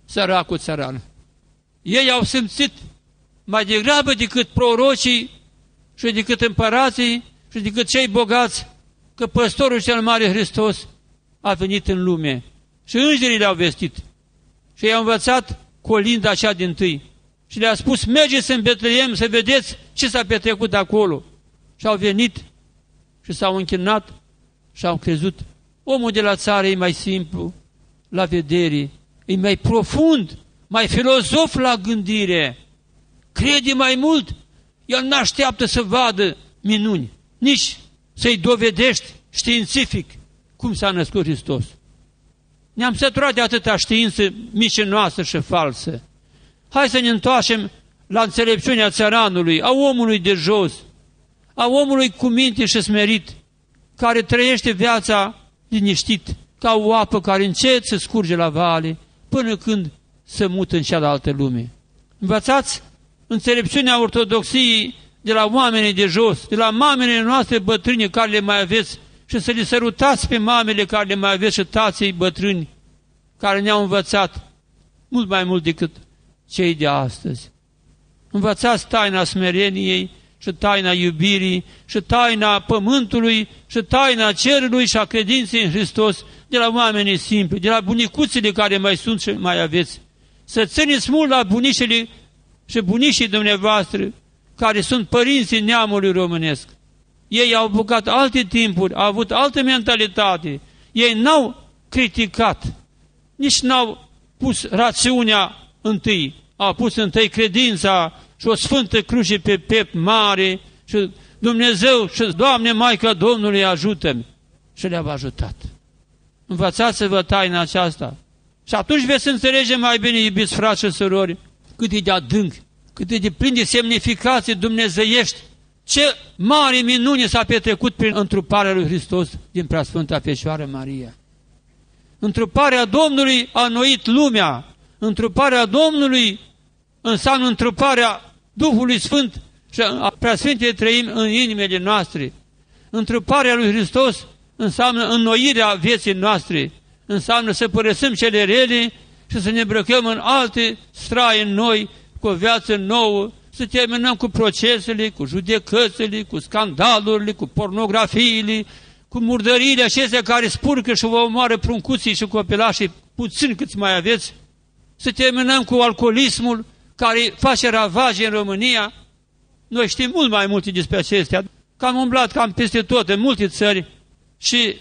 săracul țăran. Ei au simțit mai degrabă decât prorocii și decât împărații și decât cei bogați că păstorul cel mare Hristos a venit în lume. Și îngerii le-au vestit. Și i-au învățat colinda cea din tâi. Și le-a spus, mergeți în Betleem să vedeți ce s-a petrecut acolo. Și au venit și s-au închinat și au crezut. Omul de la țară e mai simplu la vedere, e mai profund, mai filozof la gândire, crede mai mult, el nu așteaptă să vadă minuni, nici să-i dovedești științific cum s-a născut Hristos. Ne-am săturat de atâta știință micinoasă și falsă. Hai să ne întoarcem la înțelepciunea țăranului, a omului de jos, a omului cu minte și smerit, care trăiește viața liniștit, ca o apă care încet se scurge la vale, până când se mută în cealaltă lume. Învățați înțelepciunea ortodoxiei de la oamenii de jos, de la mamele noastre bătrâni care le mai aveți și să le sărutați pe mamele care le mai aveți și tații bătrâni care ne-au învățat mult mai mult decât cei de astăzi. Învățați taina smereniei și taina iubirii și taina pământului și taina cerului și a credinței în Hristos de la oamenii simpli, de la bunicuțele care mai sunt și mai aveți. Să țineți mult la bunicile și bunicii dumneavoastră care sunt părinții neamului românesc. Ei au bucat alte timpuri, au avut altă mentalitate. Ei n-au criticat, nici n-au pus rațiunea întâi. Au pus întâi credința și o sfântă cruce pe pep mare și Dumnezeu și Doamne Maica Domnului ajută-mi. Și le-au ajutat. Învățați-vă taina aceasta. Și atunci veți înțelege mai bine, iubiți frați și surori, cât e de adânc, cât e de plin de semnificații dumnezeiești, ce mare minune s-a petrecut prin întruparea lui Hristos din Preasfânta Fecioară Maria. Întruparea Domnului a noit lumea, întruparea Domnului înseamnă întruparea Duhului Sfânt și a Preasfintei trăim în inimile noastre. Întruparea lui Hristos înseamnă înnoirea vieții noastre, înseamnă să părăsim cele rele și să ne îmbrăcăm în alte straie noi, cu o viață nouă, să terminăm cu procesele, cu judecățile, cu scandalurile, cu pornografiile, cu murdăriile acestea care spurcă și vă omoară pruncuții și copilașii, puțin câți mai aveți, să terminăm cu alcoolismul care face ravaje în România. Noi știm mult mai multe despre acestea, că am umblat cam peste tot, în multe țări și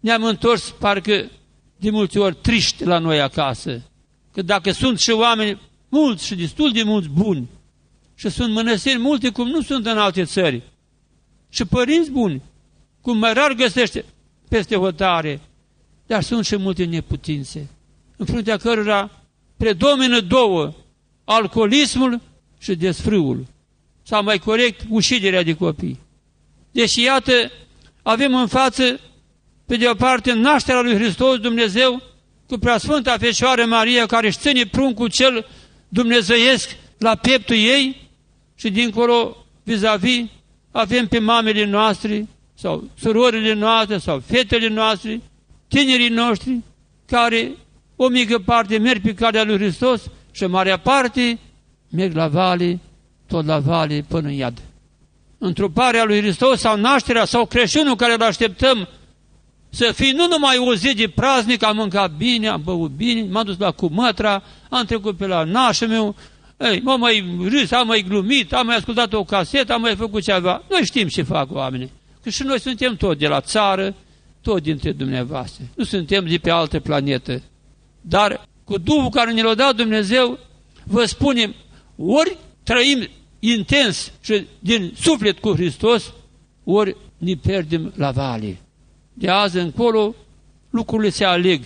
ne-am întors parcă de multe ori triști la noi acasă. Că dacă sunt și oameni mulți și destul de mulți buni și sunt mănăstiri multe cum nu sunt în alte țări și părinți buni, cum mai rar găsește peste hotare, dar sunt și multe neputințe, în fruntea cărora predomină două, alcoolismul și desfrâul, sau mai corect, ușiderea de copii. Deci, iată, avem în față, pe de o parte, nașterea lui Hristos Dumnezeu, cu Preasfânta Fecioară Maria care își ține pruncul cel dumnezeiesc la pieptul ei și dincolo vis-a-vis -vis, avem pe mamele noastre sau surorile noastre sau fetele noastre, tinerii noștri care o mică parte merg pe calea lui Hristos și marea parte merg la vale, tot la vale până în iad. Întruparea lui Hristos sau nașterea sau creștinul care îl așteptăm să fie nu numai o zi de praznic, am mâncat bine, am băut bine, m-am dus la cumătra, am trecut pe la nașul meu, ei, m-am mai râs, am mai glumit, am mai ascultat o casetă, am mai făcut ceva. Noi știm ce fac oamenii. Că și noi suntem tot de la țară, tot dintre dumneavoastră. Nu suntem de pe altă planetă. Dar cu Duhul care ne l-a dat Dumnezeu, vă spunem, ori trăim intens și din suflet cu Hristos, ori ne pierdem la vale. De azi încolo, lucrurile se aleg.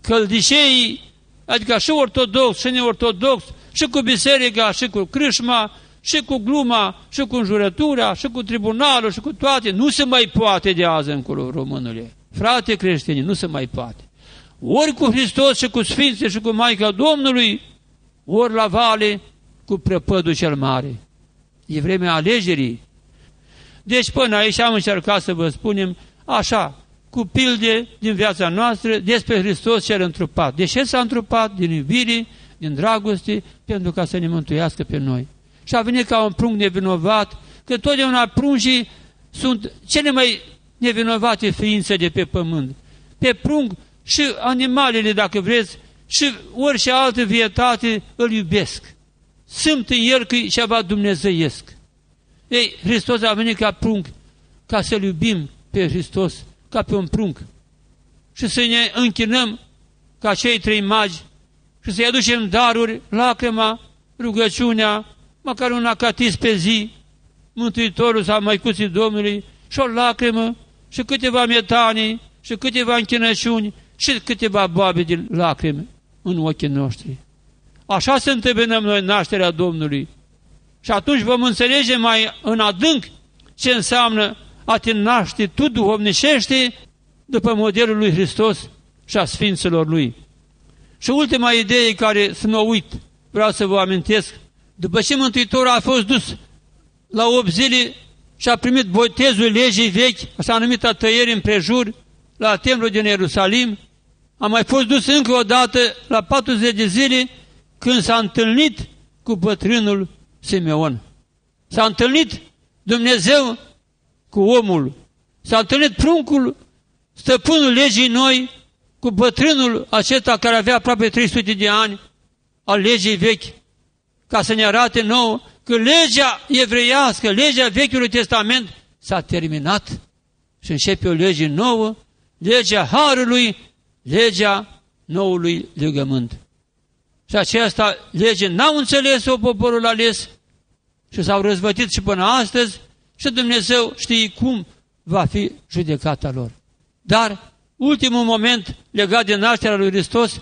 Căldișeii, adică și ortodox, și neortodox, și cu biserica, și cu crâșma, și cu gluma, și cu înjurătura, și cu tribunalul, și cu toate. Nu se mai poate de azi încolo, românule. Frate creștini, nu se mai poate. Ori cu Hristos și cu Sfinții și cu Maica Domnului, ori la vale cu prăpădul cel mare. E vremea alegerii. Deci până aici am încercat să vă spunem așa, cu pilde din viața noastră despre Hristos cel întrupat. De ce s-a întrupat? Din iubire, din dragoste, pentru ca să ne mântuiască pe noi. Și a venit ca un prunc nevinovat, că totdeauna pruncii sunt cele mai nevinovate ființe de pe pământ. Pe prunc și animalele, dacă vreți, și orice altă vietate îl iubesc. Sunt în el că e ceva dumnezeiesc. Ei, Hristos a venit ca prunc, ca să-L iubim pe Hristos, ca pe un prunc. Și să ne închinăm ca cei trei magi și să-i aducem daruri, lacrima, rugăciunea, măcar un acatis pe zi, Mântuitorul sau Măicuții Domnului, și o lacrimă, și câteva metanii, și câteva închinăciuni, și câteva boabe de lacrime în ochii noștri. Așa se întâmplă noi nașterea Domnului. Și atunci vom înțelege mai în adânc ce înseamnă a te naște tu duhovnicește după modelul lui Hristos și a Sfinților Lui. Și ultima idee care să nu uit, vreau să vă amintesc, după ce Mântuitorul a fost dus la 8 zile și a primit botezul legii vechi, așa numită tăieri împrejur, la templul din Ierusalim, a mai fost dus încă o dată la 40 de zile când s-a întâlnit cu bătrânul Simeon. S-a întâlnit Dumnezeu cu omul. S-a întâlnit pruncul, stăpânul legii noi, cu bătrânul acesta care avea aproape 300 de ani, al legii vechi, ca să ne arate nouă că legea evreiască, legea Vechiului Testament s-a terminat și începe o lege nouă, legea Harului, legea noului legământ. Și aceasta lege n-au înțeles-o poporul ales și s-au răzvătit și până astăzi și Dumnezeu știe cum va fi judecata lor. Dar ultimul moment legat de nașterea lui Hristos,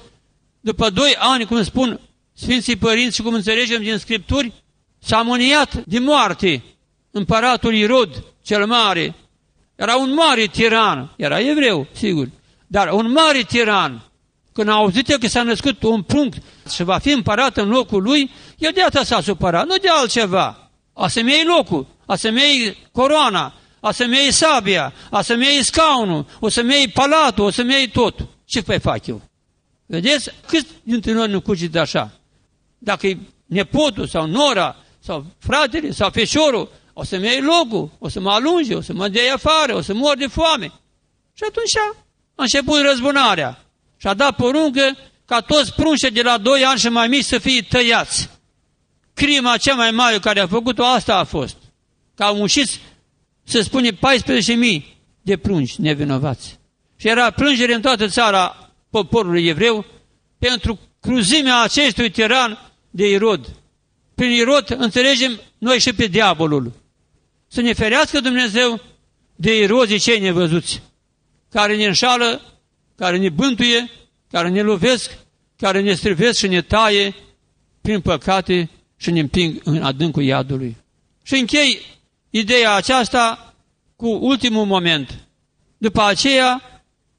după doi ani, cum spun Sfinții Părinți și cum înțelegem din Scripturi, s-a mâniat de moarte împăratul Irod cel mare. Era un mare tiran, era evreu, sigur, dar un mare tiran. Când a auzit că s-a născut un prunc și va fi împărat în locul lui, el de asta s-a supărat, nu de altceva. A să locul, a să coroana, a să-mi iei sabia, a să-mi iei scaunul, o să-mi iei palatul, o să-mi iei tot. Ce păi fac eu? Vedeți? Câți dintre noi nu de așa? Dacă e nepotul sau nora sau fratele sau feșorul, o să-mi iei locul, o să mă alunge, o să mă dea afară, o să mor de foame. Și atunci a început răzbunarea și a dat poruncă ca toți prunșe de la 2 ani și mai mici să fie tăiați. Crima cea mai mare care a făcut-o asta a fost. Că au mușit se spune 14.000 de prunci nevinovați. Și era plângere în toată țara poporului evreu pentru cruzimea acestui tiran de Irod. Prin Irod înțelegem noi și pe diavolul. Să ne ferească Dumnezeu de irozii cei nevăzuți, care ne înșală, care ne bântuie, care ne lovesc, care ne strivesc și ne taie prin păcate și ne împing în adâncul iadului. Și închei ideea aceasta cu ultimul moment. După aceea,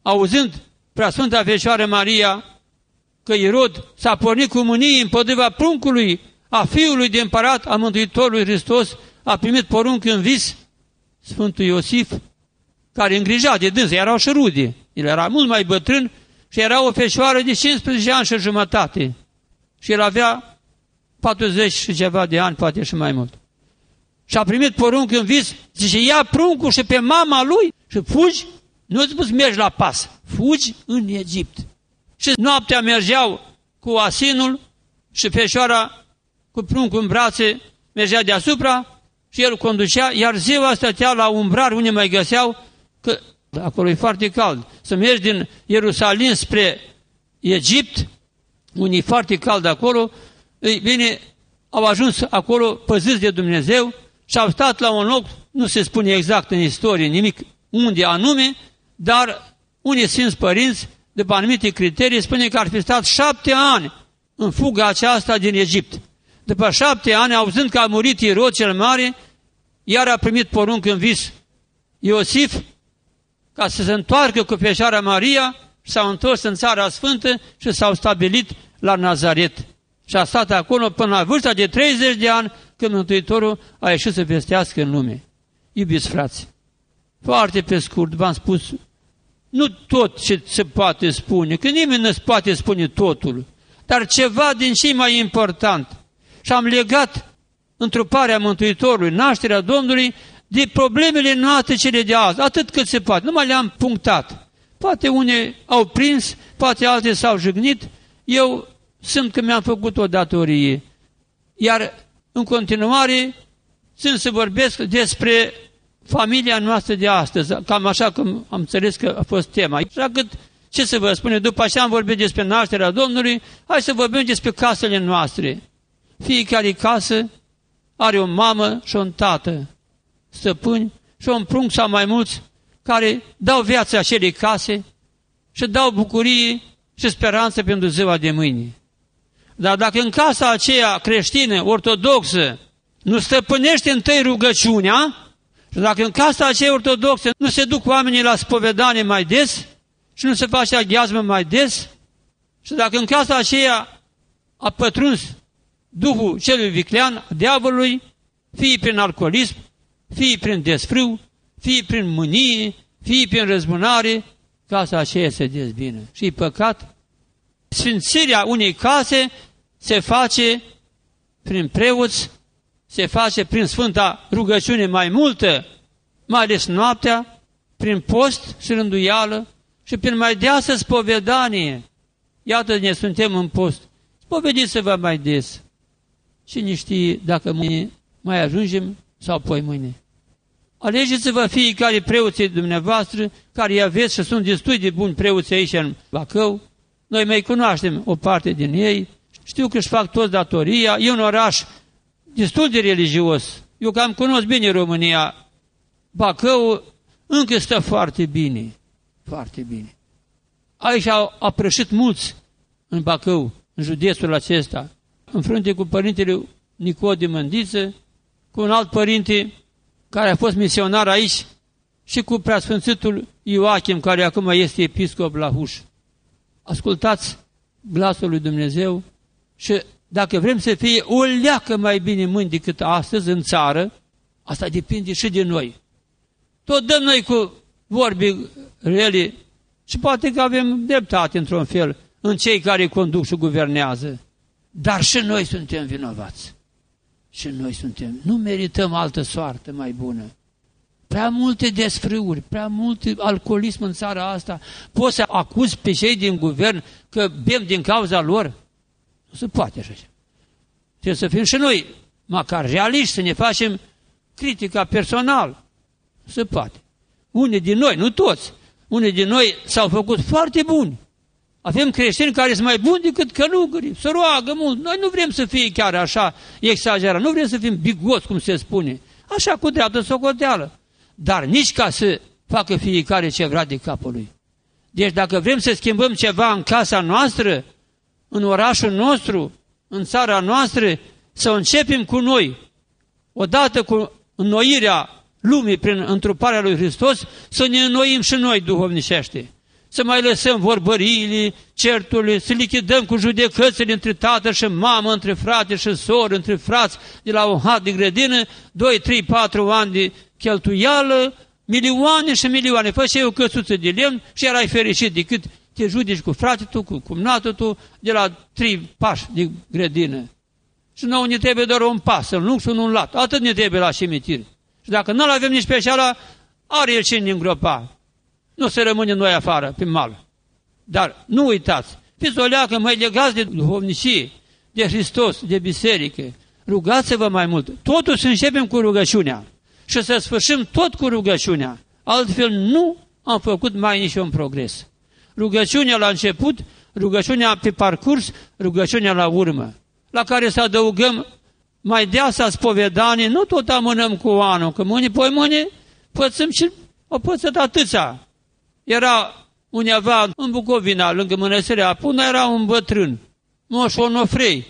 auzând Preasfânta Fecioară Maria că Irod s-a pornit cu mânie împotriva pruncului a fiului de împărat a Mântuitorului Hristos, a primit porunc în vis Sfântul Iosif, care îngrija de dânsă, erau și rude. El era mult mai bătrân și era o feșoară de 15 ani și jumătate. Și el avea 40 și ceva de ani, poate și mai mult. Și a primit porunc în vis, zice, ia pruncul și pe mama lui și fugi, nu-ți spus mergi la pas, fugi în Egipt. Și noaptea mergeau cu asinul și feșoara cu pruncul în brațe mergea deasupra și el conducea, iar ziua stătea la umbrar unde mai găseau, că acolo e foarte cald. Să mergi din Ierusalim spre Egipt, unde e foarte cald acolo, ei bine, au ajuns acolo păziți de Dumnezeu și au stat la un loc, nu se spune exact în istorie nimic unde anume, dar unii Sfinți Părinți, după anumite criterii, spune că ar fi stat șapte ani în fuga aceasta din Egipt. După șapte ani, auzând că a murit Irod cel Mare, iar a primit porunc în vis Iosif ca să se întoarcă cu Fecioara Maria și s-au întors în Țara Sfântă și s-au stabilit la Nazaret. Și a stat acolo până la vârsta de 30 de ani când Mântuitorul a ieșit să vestească în lume. Iubiți frați, foarte pe scurt v-am spus, nu tot ce se poate spune, că nimeni nu se poate spune totul, dar ceva din ce mai important. Și am legat întruparea Mântuitorului, nașterea Domnului, de problemele noastre cele de azi, atât cât se poate. Numai le-am punctat. Poate unii au prins, poate alții s-au jignit. Eu sunt că mi-am făcut o datorie. Iar în continuare sunt să vorbesc despre familia noastră de astăzi, cam așa cum am înțeles că a fost tema. Așa cât, ce să vă spune, după așa am vorbit despre nașterea Domnului, hai să vorbim despre casele noastre. Fiecare casă are o mamă și un tată, stăpâni și un prunc sau mai mulți, care dau viața acelei case și dau bucurie și speranță pentru ziua de mâine. Dar dacă în casa aceea creștină, ortodoxă, nu stăpânește întâi rugăciunea, și dacă în casa aceea ortodoxă nu se duc oamenii la spovedanie mai des și nu se face aghiazmă mai des, și dacă în casa aceea a pătruns Duhul celui viclean, diavolului, fie prin alcoolism, fie prin desfrâu, fie prin mânie, fie prin răzbunare, casa aceea se dezbină. Și păcat. Sfințirea unei case se face prin preoți, se face prin Sfânta rugăciune mai multă, mai ales noaptea, prin post și rânduială și prin mai deasă spovedanie. Iată, ne suntem în post. Spovediți-vă mai des. Cine știe dacă mâine mai ajungem sau apoi mâine. Alegeți-vă fiecare preoții dumneavoastră, care îi aveți și sunt destui de buni preoți aici în Bacău. Noi mai cunoaștem o parte din ei, știu că își fac toți datoria, e un oraș destul de religios. Eu cam cunosc bine România. Bacău încă stă foarte bine, foarte bine. Aici au aprășit mulți în Bacău, în județul acesta, în frunte cu părintele Nicodem Mândiță, cu un alt părinte care a fost misionar aici și cu preasfânțitul Ioachim, care acum este episcop la Huș. Ascultați glasul lui Dumnezeu și dacă vrem să fie o leacă mai bine mâini decât astăzi în țară, asta depinde și de noi. Tot dăm noi cu vorbi rele și poate că avem dreptate într-un fel în cei care conduc și guvernează. Dar și noi suntem vinovați. Și noi suntem. Nu merităm altă soartă mai bună. Prea multe desfrâuri, prea mult alcoolism în țara asta. Poți să acuzi pe cei din guvern că bem din cauza lor? Nu se poate așa. Trebuie să fim și noi, măcar realiști, să ne facem critica personală. Nu se poate. Unii din noi, nu toți, unii din noi s-au făcut foarte buni. Avem creștini care sunt mai buni decât călugării, să roagă mult. Noi nu vrem să fie chiar așa exagerat, nu vrem să fim bigoți, cum se spune. Așa cu dreaptă socoteală. Dar nici ca să facă fiecare ce vrea de capul lui. Deci dacă vrem să schimbăm ceva în casa noastră, în orașul nostru, în țara noastră, să începem cu noi. Odată cu înnoirea lumii prin întruparea lui Hristos, să ne înnoim și noi duhovnicește să mai lăsăm vorbăriile, certurile, să lichidăm cu judecățile între tată și mamă, între frate și soră, între frați, de la un hat de grădină, 2, 3, 4 ani de cheltuială, milioane și milioane. Fă și eu căsuță de lemn și erai fericit decât te judeci cu fratele tu, cu cumnatul tu, de la trei pași de grădină. Și nouă ne trebuie doar un pas, în lung și un lat. Atât ne trebuie la cimitir. Și dacă nu-l avem nici pe așa, are el cine îngropa. Nu se rămâne noi afară, pe mal. Dar nu uitați, fiți o leacă mai legați de duhovnicie, de Hristos, de biserică. Rugați-vă mai mult. Totul să începem cu rugăciunea și să sfârșim tot cu rugăciunea. Altfel nu am făcut mai nici un progres. Rugăciunea la început, rugăciunea pe parcurs, rugăciunea la urmă, la care să adăugăm mai deasa spovedanie, nu tot amânăm cu anul, că mâine, poi mâine, pățăm și o pățăt atâția. Era undeva în Bucovina, lângă mănăstirea Puna, era un bătrân, Moș Onofrei,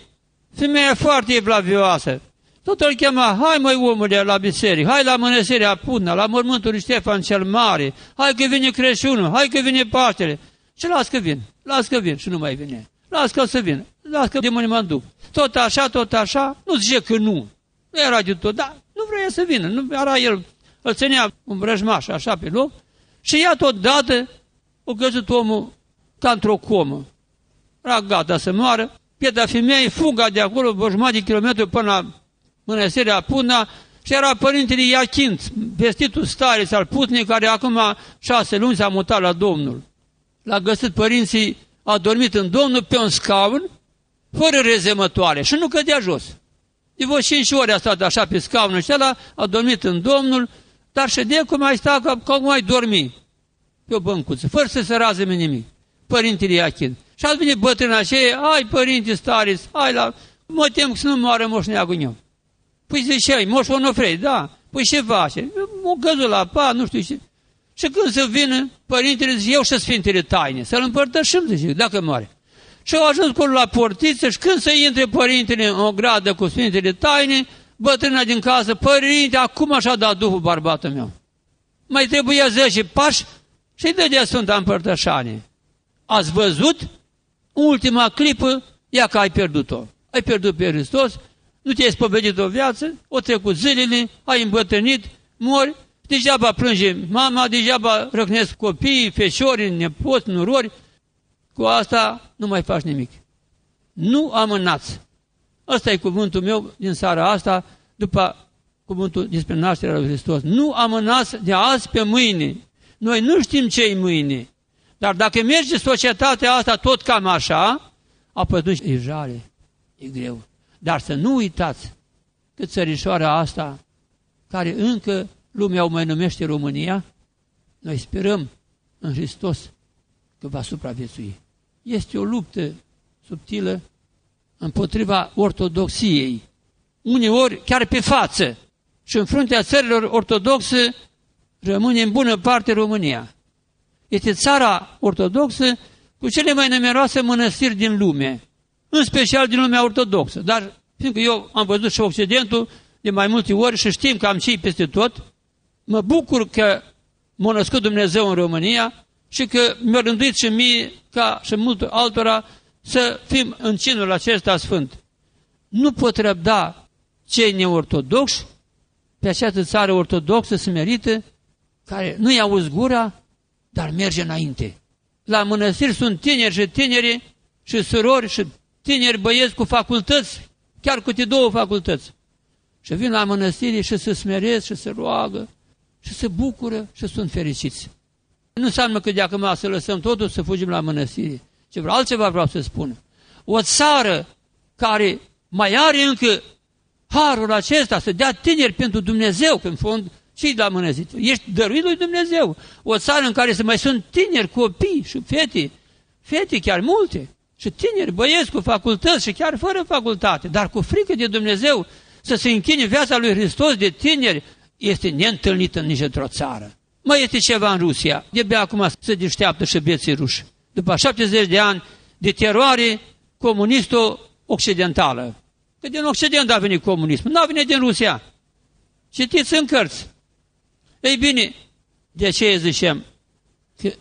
femeie foarte evlavioasă. Tot îl chema, hai măi omule la biserică, hai la mănăstirea Puna, la mormântul Ștefan cel Mare, hai că vine Crăciunul, hai că vine Paștele. Și las că vin, las că vin și nu mai vine. Las că să vin, las că de mâine mă duc. Tot așa, tot așa, nu zice că nu. Nu era de tot, dar nu vrea să vină. Nu era el, îl ținea un brăjmaș așa pe loc și ea tot dată o găsit omul ca într-o comă. Era gata să moară. Pieta femeie fuga de acolo, o jumătate de kilometru până la mănăstirea Puna și era părintele Iachint, vestitul stare al Putnei, care acum șase luni s-a mutat la Domnul l-a găsit părinții, a dormit în Domnul pe un scaun, fără rezemătoare și nu cădea jos. De vreo cinci ore a stat așa pe scaunul și ăla, a dormit în Domnul, dar ședea cum ai sta, ca, cum ai dormi, pe o băncuță, fără să se razeme nimic. Părintele Iachin. Și ați venit bătrâna aceea, ai părinte stare, hai la... Mă tem să nu moară moșneagul meu. Păi zice, moș Onofrei, da. Păi ce face? O căzut la pa, nu știu ce. Și când să vină, părintele zice, eu și Sfintele Taine, să-l împărtășim, zice, dacă moare. Și au ajuns cu la portiță și când să intre părintele în o gradă cu Sfintele Taine, bătrâna din casă, părinte, acum așa da Duhul bărbatul meu. Mai trebuia 10 pași și-i dădea Sfânta Împărtășanie. Ați văzut? Ultima clipă, ia că ai pierdut-o. Ai pierdut pe Hristos, nu te-ai spovedit o viață, o trecut zilele, ai îmbătrânit, mori Degeaba plânge mama, degeaba răcnesc copiii, feșori, nepoți, nurori. Cu asta nu mai faci nimic. Nu amânați. Ăsta e cuvântul meu din seara asta, după cuvântul despre nașterea lui Hristos. Nu amânați de azi pe mâine. Noi nu știm ce e mâine. Dar dacă merge societatea asta tot cam așa, apoi atunci e jale, e greu. Dar să nu uitați că țărișoara asta, care încă lumea o mai numește România, noi sperăm în Hristos că va supraviețui. Este o luptă subtilă împotriva ortodoxiei, uneori chiar pe față. Și în fruntea țărilor ortodoxe rămâne în bună parte România. Este țara ortodoxă cu cele mai numeroase mănăstiri din lume, în special din lumea ortodoxă. Dar, fiindcă eu am văzut și Occidentul de mai multe ori și știm că am cei peste tot, mă bucur că m-a născut Dumnezeu în România și că mi-a rânduit și mie, ca și mult altora, să fim în cinul acesta sfânt. Nu pot răbda cei neortodoxi pe această țară ortodoxă smerită, care nu-i auzi gura, dar merge înainte. La mănăstiri sunt tineri și tineri și surori și tineri băieți cu facultăți, chiar cu două facultăți. Și vin la mănăstiri și se smeresc și se roagă și se bucură și sunt fericiți. Nu înseamnă că de acum să lăsăm totul să fugim la mănăstire. Ce vreau, altceva vreau să spun. O țară care mai are încă harul acesta să dea tineri pentru Dumnezeu, că în fond și la mănăstire. Ești dăruit lui Dumnezeu. O țară în care să mai sunt tineri, copii și fete, fete chiar multe, și tineri, băieți cu facultăți și chiar fără facultate, dar cu frică de Dumnezeu, să se închine viața lui Hristos de tineri, este neîntâlnit în nici într-o țară. Mai este ceva în Rusia, de acum se deșteaptă și bieții ruși. După 70 de ani de teroare comunisto-occidentală. Că din Occident a venit comunismul, nu a venit din Rusia. Citiți în cărți. Ei bine, de ce zicem că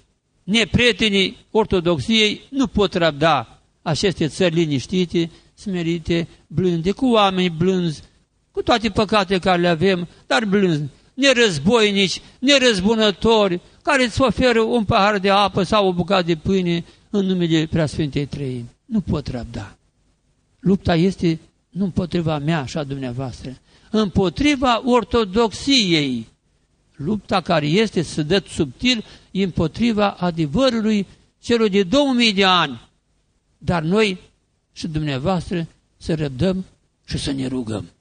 neprietenii ortodoxiei nu pot răbda aceste țări liniștite, smerite, blânde, cu oameni blânzi, cu toate păcatele care le avem, dar blânzi, nerăzboinici, nerăzbunători, care îți oferă un pahar de apă sau o bucată de pâine în numele Preasfintei Trăimi. Nu pot răbda. Lupta este nu împotriva mea și a dumneavoastră, împotriva ortodoxiei. Lupta care este să dă subtil împotriva adevărului celor de 2000 de ani. Dar noi și dumneavoastră să răbdăm și să ne rugăm.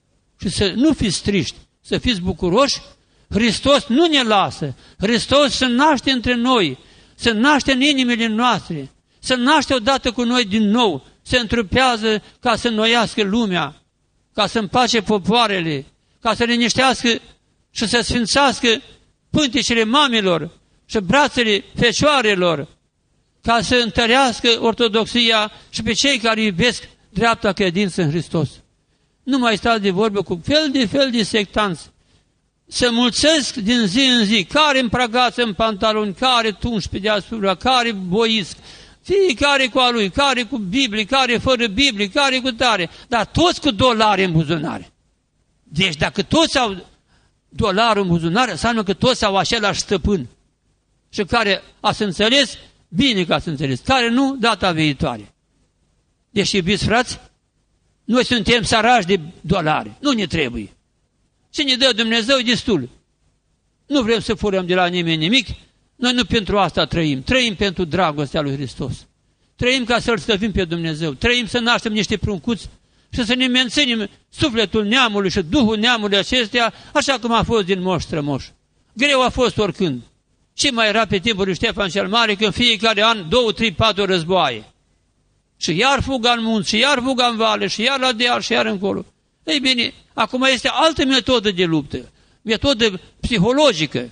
Și să nu fiți triști, să fiți bucuroși. Hristos nu ne lasă. Hristos se naște între noi, se naște în inimile noastre, se naște odată cu noi din nou, se întrupează ca să noiască lumea, ca să împace popoarele, ca să liniștească și să sfințească pânticele mamilor și brațele fecioarelor, ca să întărească ortodoxia și pe cei care iubesc dreapta credință în Hristos. Nu mai stau de vorbă cu fel de fel de sectanți. Se mulțesc din zi în zi, care împragață în pantaloni, care tunși pe deasupra, care boisc, fiecare cu a lui, care cu Biblie, care fără Biblie, care cu tare, dar toți cu dolari în buzunare. Deci dacă toți au dolarul în buzunar, înseamnă că toți au același stăpân. Și care ați înțeles, bine că ați înțeles. Care nu, data viitoare. Deci, iubiți frați, noi suntem sărași de dolari. Nu ne trebuie. Ce ne dă Dumnezeu destul. Nu vrem să furăm de la nimeni nimic. Noi nu pentru asta trăim. Trăim pentru dragostea lui Hristos. Trăim ca să-L stăvim pe Dumnezeu. Trăim să naștem niște pruncuți și să ne menținem sufletul neamului și Duhul neamului acestea așa cum a fost din moș strămoș. Greu a fost oricând. Ce mai era pe timpul lui Ștefan cel Mare când fiecare an două, trei, patru războaie. Și iar fuga în munți, și iar fuga în vale, și iar la deal, și iar încolo. Ei bine, acum este altă metodă de luptă, metodă psihologică.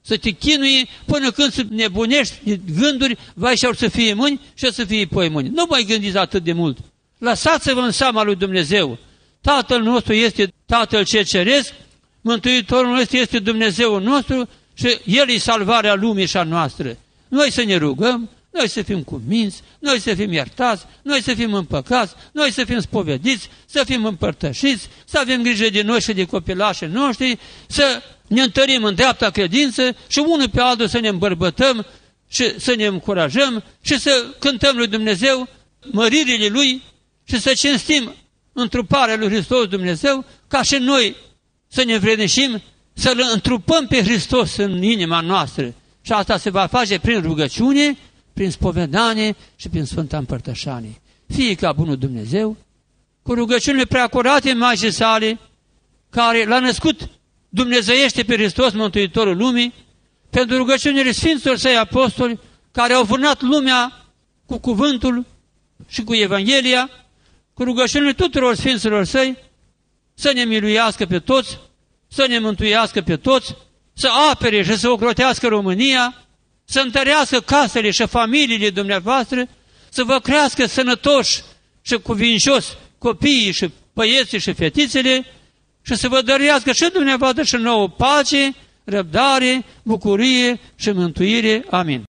Să te chinui până când să nebunești gânduri, vai și să fie mâini și să fie poi mâini. Nu mai gândiți atât de mult. Lăsați-vă în seama lui Dumnezeu. Tatăl nostru este Tatăl ce ceresc, Mântuitorul nostru este Dumnezeu nostru și El e salvarea lumii și a noastră. Noi să ne rugăm, noi să fim cuminți, noi să fim iertați, noi să fim împăcați, noi să fim spovediți, să fim împărtășiți, să avem grijă de noi și de copilașii noștri, să ne întărim în dreapta credință și unul pe altul să ne îmbărbătăm și să ne încurajăm și să cântăm lui Dumnezeu măririle Lui și să cinstim întruparea lui Hristos Dumnezeu ca și noi să ne vreneșim să-L întrupăm pe Hristos în inima noastră. Și asta se va face prin rugăciune, prin spovedanie și prin Sfânta Împărtășanie. Fie ca Bunul Dumnezeu, cu rugăciunile preacurate Maicii sale, care l-a născut dumnezeiește pe Hristos, Mântuitorul lumii, pentru rugăciunile Sfinților Săi Apostoli, care au vânat lumea cu cuvântul și cu Evanghelia, cu rugăciunile tuturor Sfinților Săi, să ne miluiască pe toți, să ne mântuiască pe toți, să apere și să ocrotească România, să întărească casele și familiile dumneavoastră, să vă crească sănătoși și cuvincios copiii și băieții și fetițele și să vă dăruiască și dumneavoastră și nouă pace, răbdare, bucurie și mântuire. Amin.